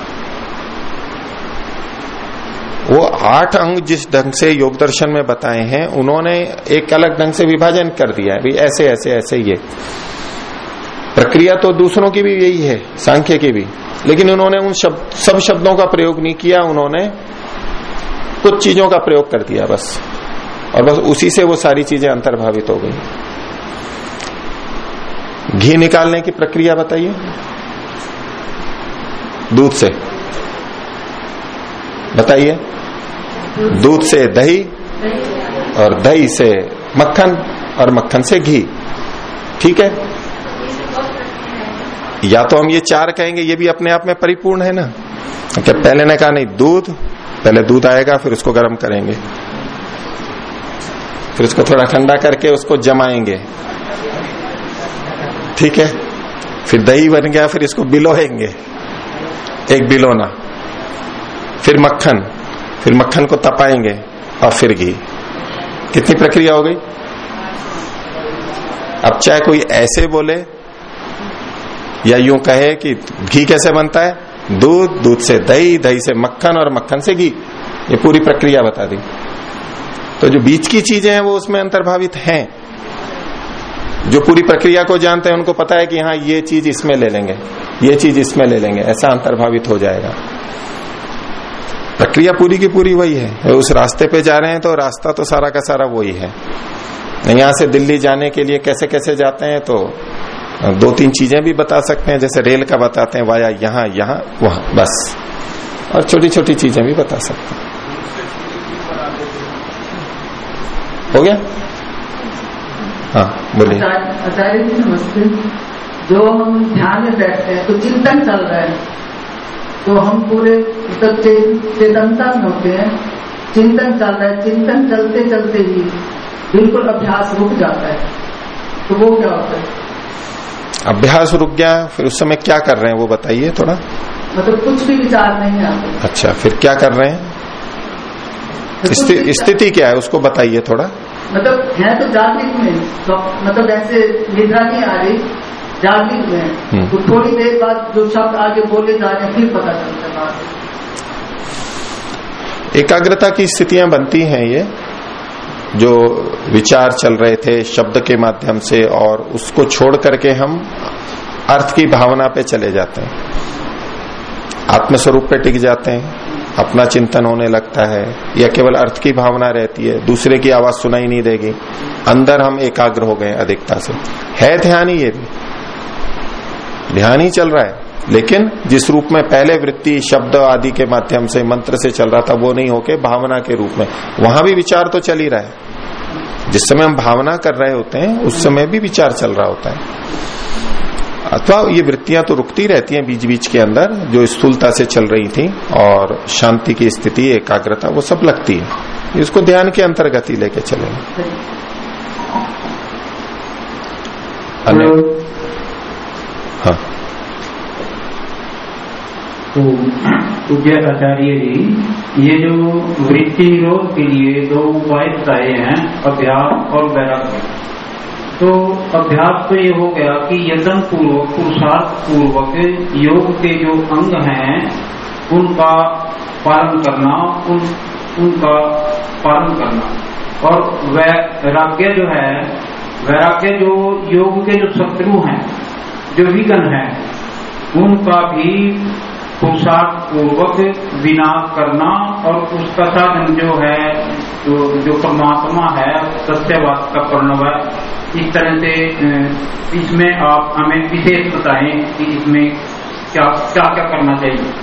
वो आठ अंग जिस ढंग से योग दर्शन में बताए हैं उन्होंने एक अलग ढंग से विभाजन कर दिया है। ऐसे ऐसे ऐसे ये। प्रक्रिया तो दूसरों की भी यही है सांख्य की भी। लेकिन उन्होंने उन शब्द सब शब्दों का प्रयोग नहीं किया, उन्होंने कुछ चीज़ों का प्रयोग कर दिया बस। और बस उसी से वो सारी चीज़ें अंतर्भावित हो गई। घी निकालने की प्रक्रिया बताइए। दूध से। बताइए। दूध से दही और दही से मक्खन और मक्खन से घी। ठीक है? या तो हम ये चार कहेंगे, ये भी अपने आप में परिपूर्ण है ना? क्या पहले ने कहा, नहीं, दूध, पहले दूध आएगा, फिर उसको गर्म करेंगे। फिर उसको थोड़ा ठंडा करके उसको जमाएँगे। ठीक है? फिर दही बन गया, फिर इसको बिलोहेंगे एक बिलोना। फिर मक्खन। फिर मक्खन को तपाएँगे और फिर घी। कितनी प्रक्रिया हो गई? अब चाहे कोई ऐसे बोले या यूँ कहे कि घी कैसे बनता है? दूध दूध से दही दही से मक्खन और मक्खन से घी। ये पूरी प्रक्रिया बता दी। तो जो बीच की चीज़ें हैं, वो उसमें अंतर्भावित हैं। जो पूरी प्रक्रिया को जानते हैं, उनको पता है कि हाँ ये चीज़ इसमें ले लेंगे, ये चीज़ इसमें ले लेंगे। ऐसा अंतर्भावित हो जाएगा। प्रक्रिया पूरी की पूरी वही है। उस रास्ते पे जा रहे हैं तो रास्ता तो सारा का सारा वही है। यहाँ से दिल्ली जाने के लिए कैसे कैसे जाते हैं तो दो तीन चीज़ें भी बता सकते हैं, जैसे रेल का बताते हैं, वाया यहाँ यहाँ, वहाँ, बस। और छोटी छोटी चीज़ें भी बता सकते हैं। हो गया? हाँ बोलिए। आचार्य जी जो हम ध्यान में बैठते हैं तो चिंतन चल रहा है। तो हम पूरे चेतनता में होते हैं। चिंतन चल रहा है। चिंतन चलते चलते ही बिल्कुल अभ्यास रुक जाता है। तो वो क्या होता है? अभ्यास रुक गया फिर उस समय क्या कर रहे हैं वो बताइए थोड़ा। मतलब कुछ भी विचार नहीं आते अच्छा फिर क्या कर रहे हैं? स्थिति क्या है उसको बताइए थोड़ा। मतलब है तो जागृत में तो मतलब ऐसे निद्रा नहीं आ रही जागृत में हम्म। तो थोड़ी देर बाद जो शब्द आगे बोले जा रहे हैं फिर पता चलता है। एकाग्रता की स्थितियाँ बनती हैं ये। जो विचार चल रहे थे शब्द के माध्यम से और उसको छोड़ करके हम अर्थ की भावना पे चले जाते हैं। आत्मस्वरूप पे टिक जाते हैं। अपना चिंतन होने लगता है। या केवल अर्थ की भावना रहती है। दूसरे की आवाज़ सुनाई नहीं देगी। अंदर हम एकाग्र हो गए अधिकता से। है ध्यान ही ये भी। ध्यान ही चल रहा है। लेकिन जिस रूप में पहले वृत्ति शब्द आदि के माध्यम से मंत्र से चल रहा था वो नहीं होके भावना के रूप में। वहाँ भी विचार तो चल ही रहा है। जिस समय हम भावना कर रहे होते हैं उस समय भी विचार चल रहा होता है। अथवा ये वृत्तियाँ तो रुकती रहती हैं बीच बीच के अंदर जो स्थूलता से चल रही थी और शांति की स्थिति एकाग्रता वो सब लगती है। इसको ध्यान के अंतर्गत ही लेके चलेंगे। तो पूज्य आचार्य जी? ये जो वृत्ति निरोध के लिए दो उपाय बताए हैं, अभ्यास और वैराग्य तो अभ्यास तो ये हो गया कि यत्न पूर्वक, पुरुषार्थ पूर्वक योग के जो अंग हैं, उनका पालन करना, उन, उनका पालन करना। और वैराग्य जो है, वैराग्य जो योग के जो शत्रु हैं, जो विघन है, उनका भी पुरुषार्थ पूर्वक विनाश करना और उसका साधन जो है, जो जो परमात्मा है, सत्यवाद का प्रणव है, इस तरह से इसमें आप हमें विशेष बताएँ कि इसमें क्या क्या क्या करना चाहिए।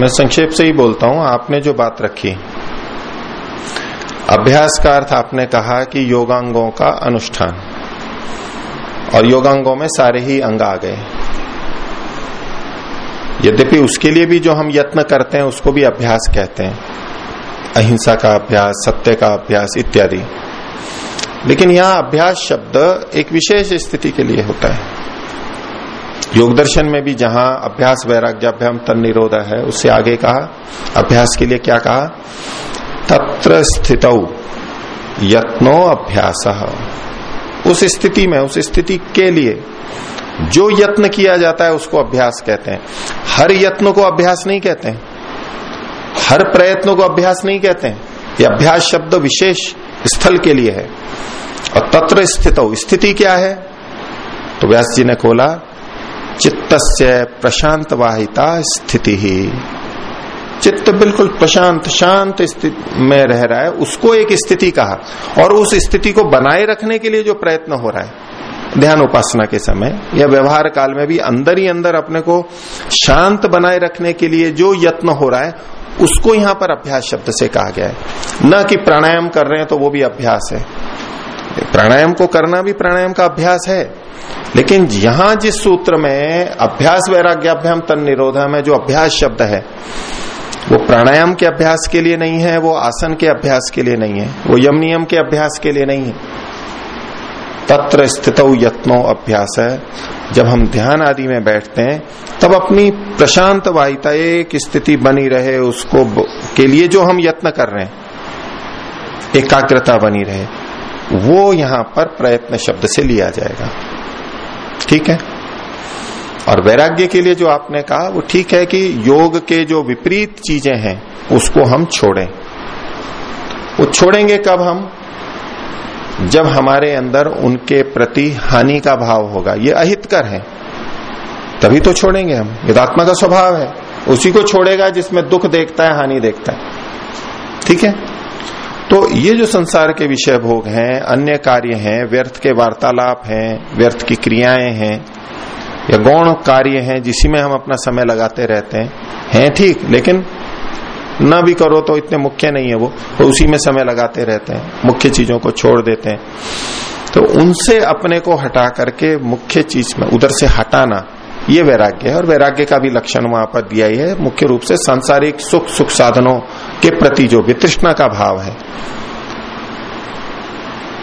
मैं संक्षेप से ही बोलता हूँ, आपने जो बात रखी। अभ्यास का अर्थ आपने कहा कि योगांगों का अनुष्ठान। और योगांगों में सारे ही अंग आ गए। यद्यपि उसके लिए भी जो हम यत्न करते हैं, उसको भी अभ्यास कहते हैं। अहिंसा का अभ्यास, सत्य का अभ्यास इत्यादि। लेकिन यहाँ अभ्यास शब्द एक विशेष स्थिति के लिए होता है। योग दर्शन में भी जहाँ अभ्यास वैराग्याभ्याम तन निरोध है, उससे आगे कहा, अभ्यास के लिए क्या कहा? तत्र स्थित यत्नो अभ्यास। उस स्थिति में, उस स्थिति के लिए जो यत्न किया जाता है उसको अभ्यास कहते हैं। हर यत्न को अभ्यास नहीं कहते हैं। हर प्रयत्न को अभ्यास नहीं कहते हैं। ये अभ्यास शब्द विशेष स्थल के लिए है। और तत्र स्थित स्थिति क्या है? तो व्यास जी ने खोला चित्त से प्रशांत वाहिता स्थिति। ही चित्त बिल्कुल प्रशांत, शांत स्थिति में रह रहा है। उसको एक स्थिति कहा। और उस स्थिति को बनाए रखने के लिए जो प्रयत्न हो रहा है। ध्यान उपासना के समय, या व्यवहार काल में भी अंदर ही अंदर अपने को शांत बनाए रखने के लिए जो यत्न हो रहा है, उसको यहाँ पर अभ्यास शब्द से कहा गया है। न कि प्राणायाम कर रहे हैं तो वो भी अभ्यास है। प्राणायाम को करना भी प्राणायाम का अभ्यास है। लेकिन यहाँ जिस सूत्र में अभ्यास वैराग्याभ्याम तन निरोधा में जो अभ्यास शब्द है, वो प्राणायाम के अभ्यास के लिए नहीं है, वो आसन के अभ्यास के लिए नहीं है, वो यम नियम के अभ्यास के लिए नहीं है। तत्र स्थित यत्नो अभ्यास है। जब हम ध्यान आदि में बैठते हैं, तब अपनी प्रशांत वाहिता एक स्थिति बनी रहे उसको के लिए जो हम यत्न कर रहे हैं। एकाग्रता बनी रहे। वो यहाँ पर प्रयत्न शब्द से लिया जाएगा। ठीक है? और वैराग्य के लिए जो आपने कहा, वो ठीक है कि योग के जो विपरीत चीज़ें हैं, उसको हम छोड़ें। वो छोड़ेंगे कब हम? जब हमारे अंदर उनके प्रति हानि का भाव होगा। ये अहितकर है। तभी तो छोड़ेंगे हम। वेदात्मा का स्वभाव है। उसी को छोड़ेगा जिसमें दुख देखता है, हानि देखता है। ठीक है? तो ये जो संसार के विषय भोग हैं, अन्य कार्य हैं, व्यर्थ के वार्तालाप हैं, व्यर्थ की क्रियाएँ हैं, या गौण कार्य हैं जिसी में हम अपना समय लगाते रहते हैं हैं ठीक, लेकिन ना भी करो तो इतने मुख्य नहीं है वो। तो उसी में समय लगाते रहते हैं, मुख्य चीज़ों को छोड़ देते हैं। तो उनसे अपने को हटा करके मुख्य चीज़ में, उधर से हटाना, ये वैराग्य है। और वैराग्य का भी लक्षण वहाँ पर दिया ही है। मुख्य रूप से सांसारिक सुख सुख साधनों के प्रति जो वितृष्णा का भाव है।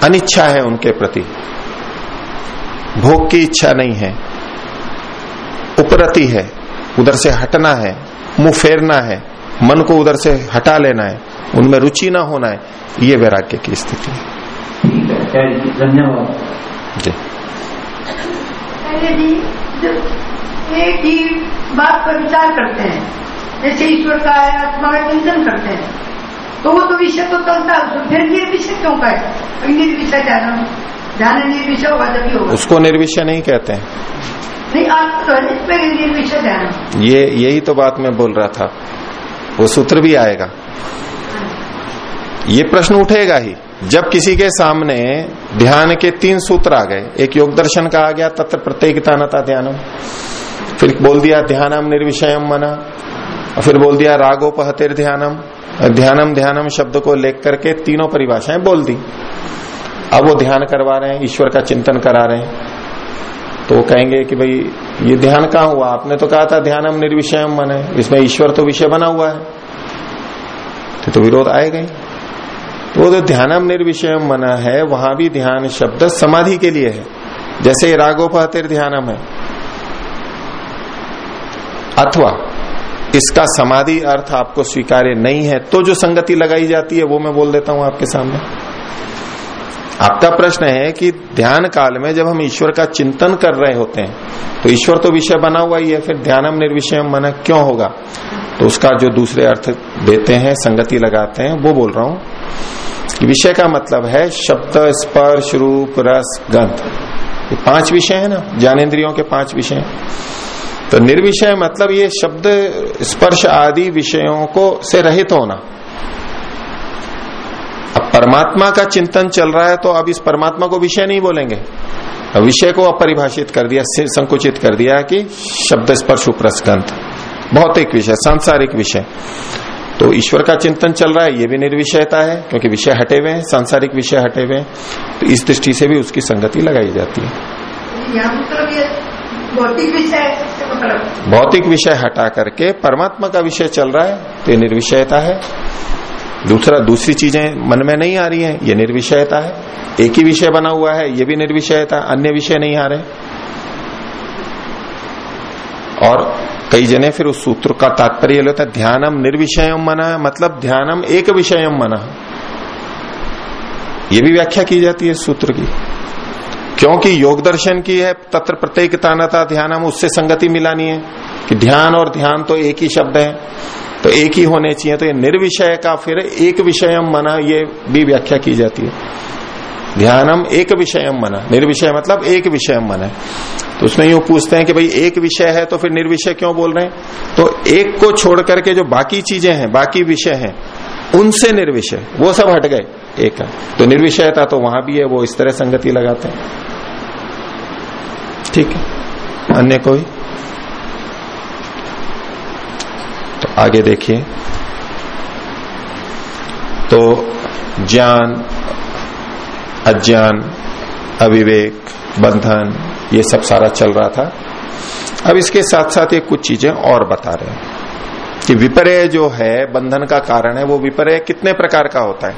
अनिच्छा है उनके प्रति। भोग की इच्छा नहीं है। उपरति है, उधर से हटना है, मुँह फेरना है। मन को उधर से हटा लेना है उनमें रुचि ना होना है ये वैराग्य की स्थिति है। धन्यवाद। जी। जी एक ही बात पर विचार करते हैं जैसे ईश्वर का है आत्मा का चिंतन करते हैं तो वो तो विषय तो चलता है फिर निर्विषय क्यों का है? निर्विषय ध्यान ध्यान निर्विषय होगा जब होगा। उसको निर्विषय नहीं कहते हैं। नहीं आत्मा तो निर्विषय ध्यान ये यही तो बात मैं बोल रहा था। वो सूत्र भी आएगा। ये प्रश्न उठेगा ही। जब किसी के सामने ध्यान के तीन सूत्र आ गए, एक योग दर्शन का आ गया, तत्र प्रत्येकता नता ध्यानम। फिर बोल दिया, ध्यानम निर्विषयम मना। और फिर बोल दिया, रागोपहतिर ध्यानम। ध्यानम ध्यानम शब्द को लेख करके तीनों परिभाषाएँ बोल दी। अब वो ध्यान करवा रहे हैं, ईश्वर का चिंतन करा रहे हैं। तो वो कहेंगे कि भाई ये ध्यान कहाँ हुआ? आपने तो कहा था ध्यानम निर्विषयम मन। है इसमें ईश्वर तो विषय बना हुआ है। तो, तो विरोध आएगा ही तो वो जो ध्यानम निर्विषयम मना है वहाँ भी ध्यान शब्द समाधि के लिए है। जैसे रागोपातिर ध्यानम है। अथवा इसका समाधि अर्थ आपको स्वीकार्य नहीं है तो जो संगति लगाई जाती है वो मैं बोल देता हूँ आपके सामने। आपका प्रश्न है कि ध्यान काल में जब हम ईश्वर का चिंतन कर रहे होते हैं तो ईश्वर तो विषय बना हुआ ही है, फिर ध्यानम निर्विषय मन क्यों होगा? तो उसका जो दूसरे अर्थ देते हैं, संगति लगाते हैं, वो बोल रहा हूँ कि विषय का मतलब है शब्द, स्पर्श, रूप, रस, गंध। ये पाँच विषय है ना, ज्ञानेन्द्रियों के पाँच विषय तो निर्विषय मतलब ये शब्द, स्पर्श आदि विषयों को से रहित होना। परमात्मा का चिंतन चल रहा है तो अब इस परमात्मा को विषय नहीं बोलेंगे। विषय को अपरिभाषित कर दिया संकुचित कर दिया कि शब्द स्पर्श उपरसगंध भौतिक विषय सांसारिक विषय। तो ईश्वर का चिंतन चल रहा है ये भी निर्विषयता है क्योंकि विषय हटे हुए हैं सांसारिक विषय हटे हुए हैं तो इस दृष्टि से भी उसकी संगति लगाई जाती है। यहाँ मतलब ये भौतिक विषय मतलब। भौतिक विषय हटा करके परमात्मा का विषय चल रहा है तो ये निर्विषयता है। दूसरा, दूसरी चीज़ें मन में नहीं आ रही हैं, ये निर्विषयता है। एक ही विषय बना हुआ है, ये भी निर्विषयता, अन्य विषय नहीं आ रहे। और कई जने फिर उस सूत्र का तात्पर्य लेता है, ध्यानम निर्विषयम मना मतलब ध्यानम एक विषयम मना। ये भी व्याख्या की जाती है सूत्र की। क्योंकि योग दर्शन की है, तत्र प्रत्येक ध्यानम उससे संगति मिलानी है, कि ध्यान और ध्यान तो एक ही शब्द है। तो एक ही होने चाहिए तो ये निर्विषय का फिर एक विषयम मना, ये भी व्याख्या की जाती है। ध्यानम एक विषयम मना। निर्विषय मतलब एक विषयम मना तो उसमें यूँ पूछते हैं कि भाई, एक विषय है तो फिर निर्विषय क्यों बोल रहे हैं? तो एक को छोड़ करके जो बाकी चीज़ें हैं, बाकी विषय हैं, उनसे निर्विषय, वो सब हट गए। एक है। तो निर्विषयता तो वहाँ भी है, वो इस तरह संगति लगाते हैं। ठीक है। अन्य कोई? तो आगे देखिए। तो ज्ञान, अज्ञान, अविवेक, बंधन, ये सब सारा चल रहा था। अब इसके साथ साथ ये कुछ चीज़ें और बता रहे हैं कि विपर्य जो है, बंधन का कारण है, वो विपर्य कितने प्रकार का होता है?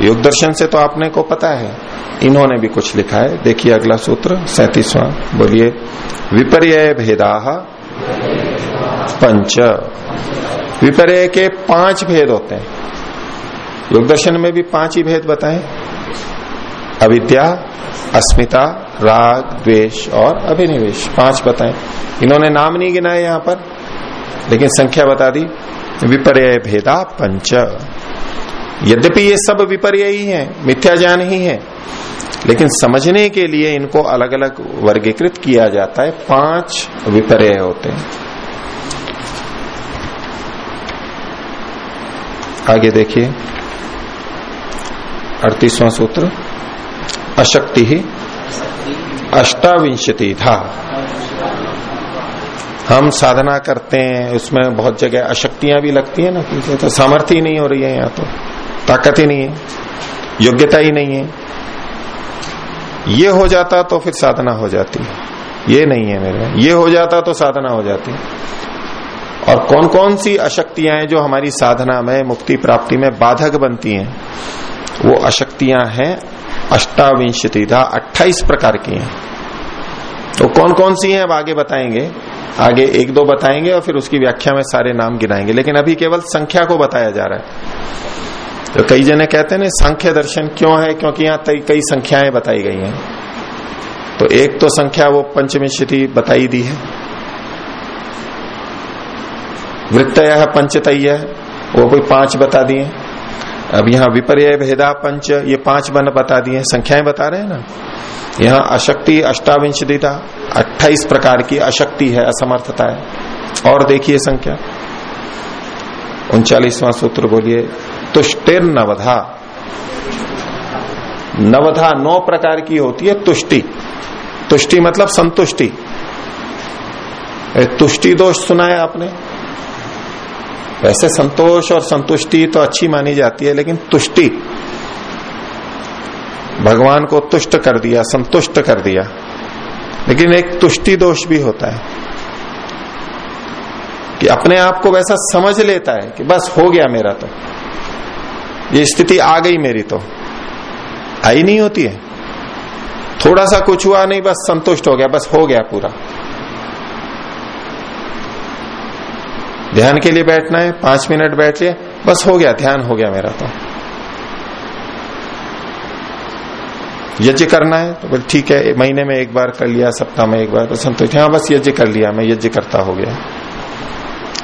योग दर्शन से तो आपने को पता है। इन्होंने भी कुछ लिखा है। देखिए अगला सूत्र, सैतीसवां, बोलिए, विपर्य भेदा पंच विपर्य के पाँच भेद होते हैं। योग दर्शन में भी पाँच ही भेद बताए। अविद्या, अस्मिता, राग, द्वेष और अभिनिवेश। पाँच बताए। इन्होंने नाम नहीं गिनाए यहाँ पर, लेकिन संख्या बता दी। विपर्य भेदा पंच। यद्यपि ये सब विपर्य ही है, मिथ्या ज्ञान ही है, लेकिन समझने के लिए इनको अलग अलग वर्गीकृत किया जाता है। पाँच विपर्य होते हैं। आगे देखिए। अड़तीसवां सूत्र, अशक्ति ही अष्टाविंशति था। हम साधना करते हैं, उसमें बहुत जगह अशक्तियाँ भी लगती है ना कि तो सामर्थ्य ही नहीं हो रही है यहाँ तो। ताकत ही नहीं है, योग्यता ही नहीं है। ये हो जाता तो फिर साधना हो जाती है। ये नहीं है मेरे ये हो जाता तो साधना हो जाती है। और कौन कौन सी अशक्तियाँ हैं जो हमारी साधना में, मुक्ति प्राप्ति में बाधक बनती हैं? वो अशक्तियाँ हैं अष्टाविंशति था अट्ठाईस प्रकार की हैं। तो कौन कौन सी हैं, अब आगे बताएँगे। आगे एक दो बताएँगे और फिर उसकी व्याख्या में सारे नाम गिनाएँगे। लेकिन अभी केवल संख्या को बताया जा रहा है। तो कई जने कहते हैं संख्या दर्शन क्यों है? क्योंकि यहाँ कई संख्याएँ बताई गई हैं। तो एक तो संख्या वो पंचमिशति बताई दी है। वृत्तय पंचतय वो कोई पाँच बता दिए। अब यहाँ विपर्य भेदा पंच, ये पाँच बन बता दिए। संख्याएँ बता रहे हैं ना? यहाँ अशक्ति अष्टाविंशति था अट्ठाईस प्रकार की अशक्ति है, असमर्थता है। और देखिए संख्या। उनचालीसवां सूत्र बोलिए, तुष्टिर नवधा। नवधा नौ प्रकार की होती है, तुष्टि। तुष्टि मतलब संतुष्टि। तुष्टि दोष सुना है आपने? वैसे संतोष और संतुष्टि तो अच्छी मानी जाती है, लेकिन तुष्टि। भगवान को तुष्ट कर दिया, संतुष्ट कर दिया। लेकिन एक तुष्टि दोष भी होता है। कि अपने आप को वैसा समझ लेता है कि बस हो गया मेरा तो। ये स्थिति आ गई मेरी तो। आई नहीं होती है। थोड़ा सा कुछ हुआ नहीं, बस संतुष्ट हो गया, बस हो गया पूरा। ध्यान के लिए बैठना है, पाँच मिनट बैठ लिया बस हो गया, ध्यान हो गया मेरा तो। यज्ञ करना है तो बोल, ठीक है, महीने में एक बार कर लिया, सप्ताह में एक बार तो संतोष हाँ बस यज्ञ कर लिया, मैं यज्ञ करता हो गया।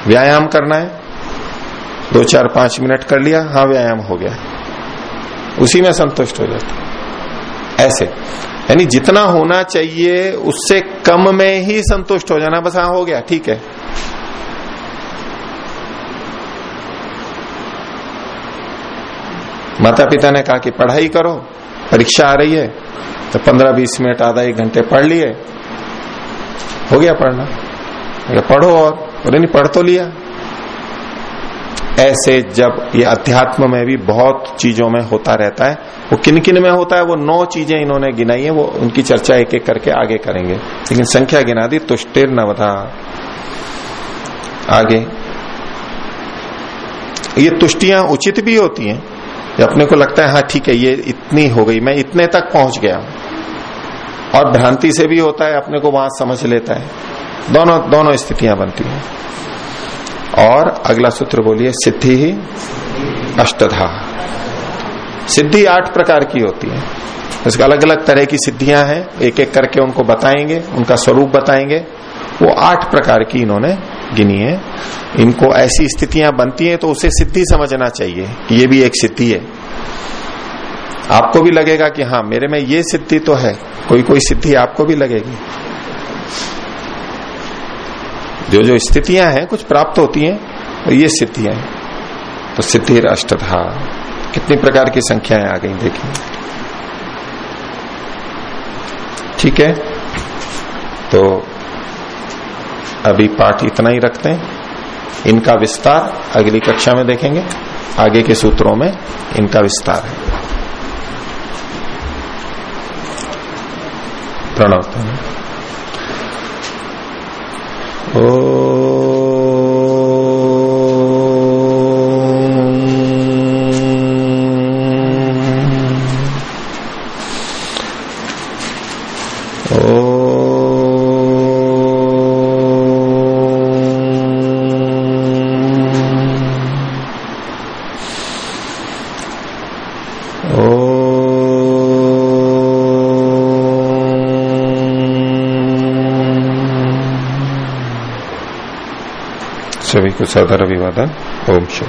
व्यायाम करना है, दो चार पाँच मिनट कर लिया हाँ व्यायाम हो गया। उसी में संतुष्ट हो जाता ऐसे। यानी जितना होना चाहिए, उससे कम में ही संतुष्ट हो जाना, बस हाँ हो गया, ठीक है। माता पिता ने कहा कि पढ़ाई करो, परीक्षा आ रही है तो पंद्रह बीस मिनट, आधा एक घंटे पढ़ लिए। हो गया पढ़ना। पढ़ो और, बोले, नहीं, पढ़ तो लिया। ऐसे जब ये अध्यात्म में भी बहुत चीज़ों में होता रहता है, वो किन किन में होता है, वो नौ चीज़ें इन्होंने गिनाई है, वो उनकी चर्चा एक एक करके आगे करेंगे। लेकिन संख्या गिना दी, तुष्टिर नवधा। आगे। ये तुष्टियाँ उचित भी होती हैं अपने को लगता है हाँ ठीक है, ये इतनी हो गई, मैं इतने तक पहुँच गया और भ्रांति से भी होता है, अपने को वहाँ समझ लेता है। दोनों दोनों स्थितियाँ बनती हैं। और अगला सूत्र बोलिए, सिद्धि ही अष्टधा। सिद्धि आठ प्रकार की होती है। इसका अलग अलग तरह की सिद्धियाँ हैं एक एक करके उनको बताएँगे, उनका स्वरूप बताएँगे। वो आठ प्रकार की इन्होंने गिनी है। इनको ऐसी स्थितियाँ बनती हैं तो उसे सिद्धि समझना चाहिए कि ये भी एक सिद्धि है। आपको भी लगेगा कि हाँ मेरे में ये सिद्धि तो है। कोई कोई सिद्धि आपको भी लगेगी। जो जो स्थितियाँ हैं, कुछ प्राप्त होती हैं तो ये सिद्धियाँ हैं। तो सिद्धि अष्टधा कितनी प्रकार की संख्याएँ आ गई, देखिए। ठीक है? तो अभी पाठ इतना ही रखते हैं। इनका विस्तार अगली कक्षा में देखेंगे। आगे के सूत्रों में इनका विस्तार है। प्रणव ओ सभी को सदर अभिवादन ओम शिव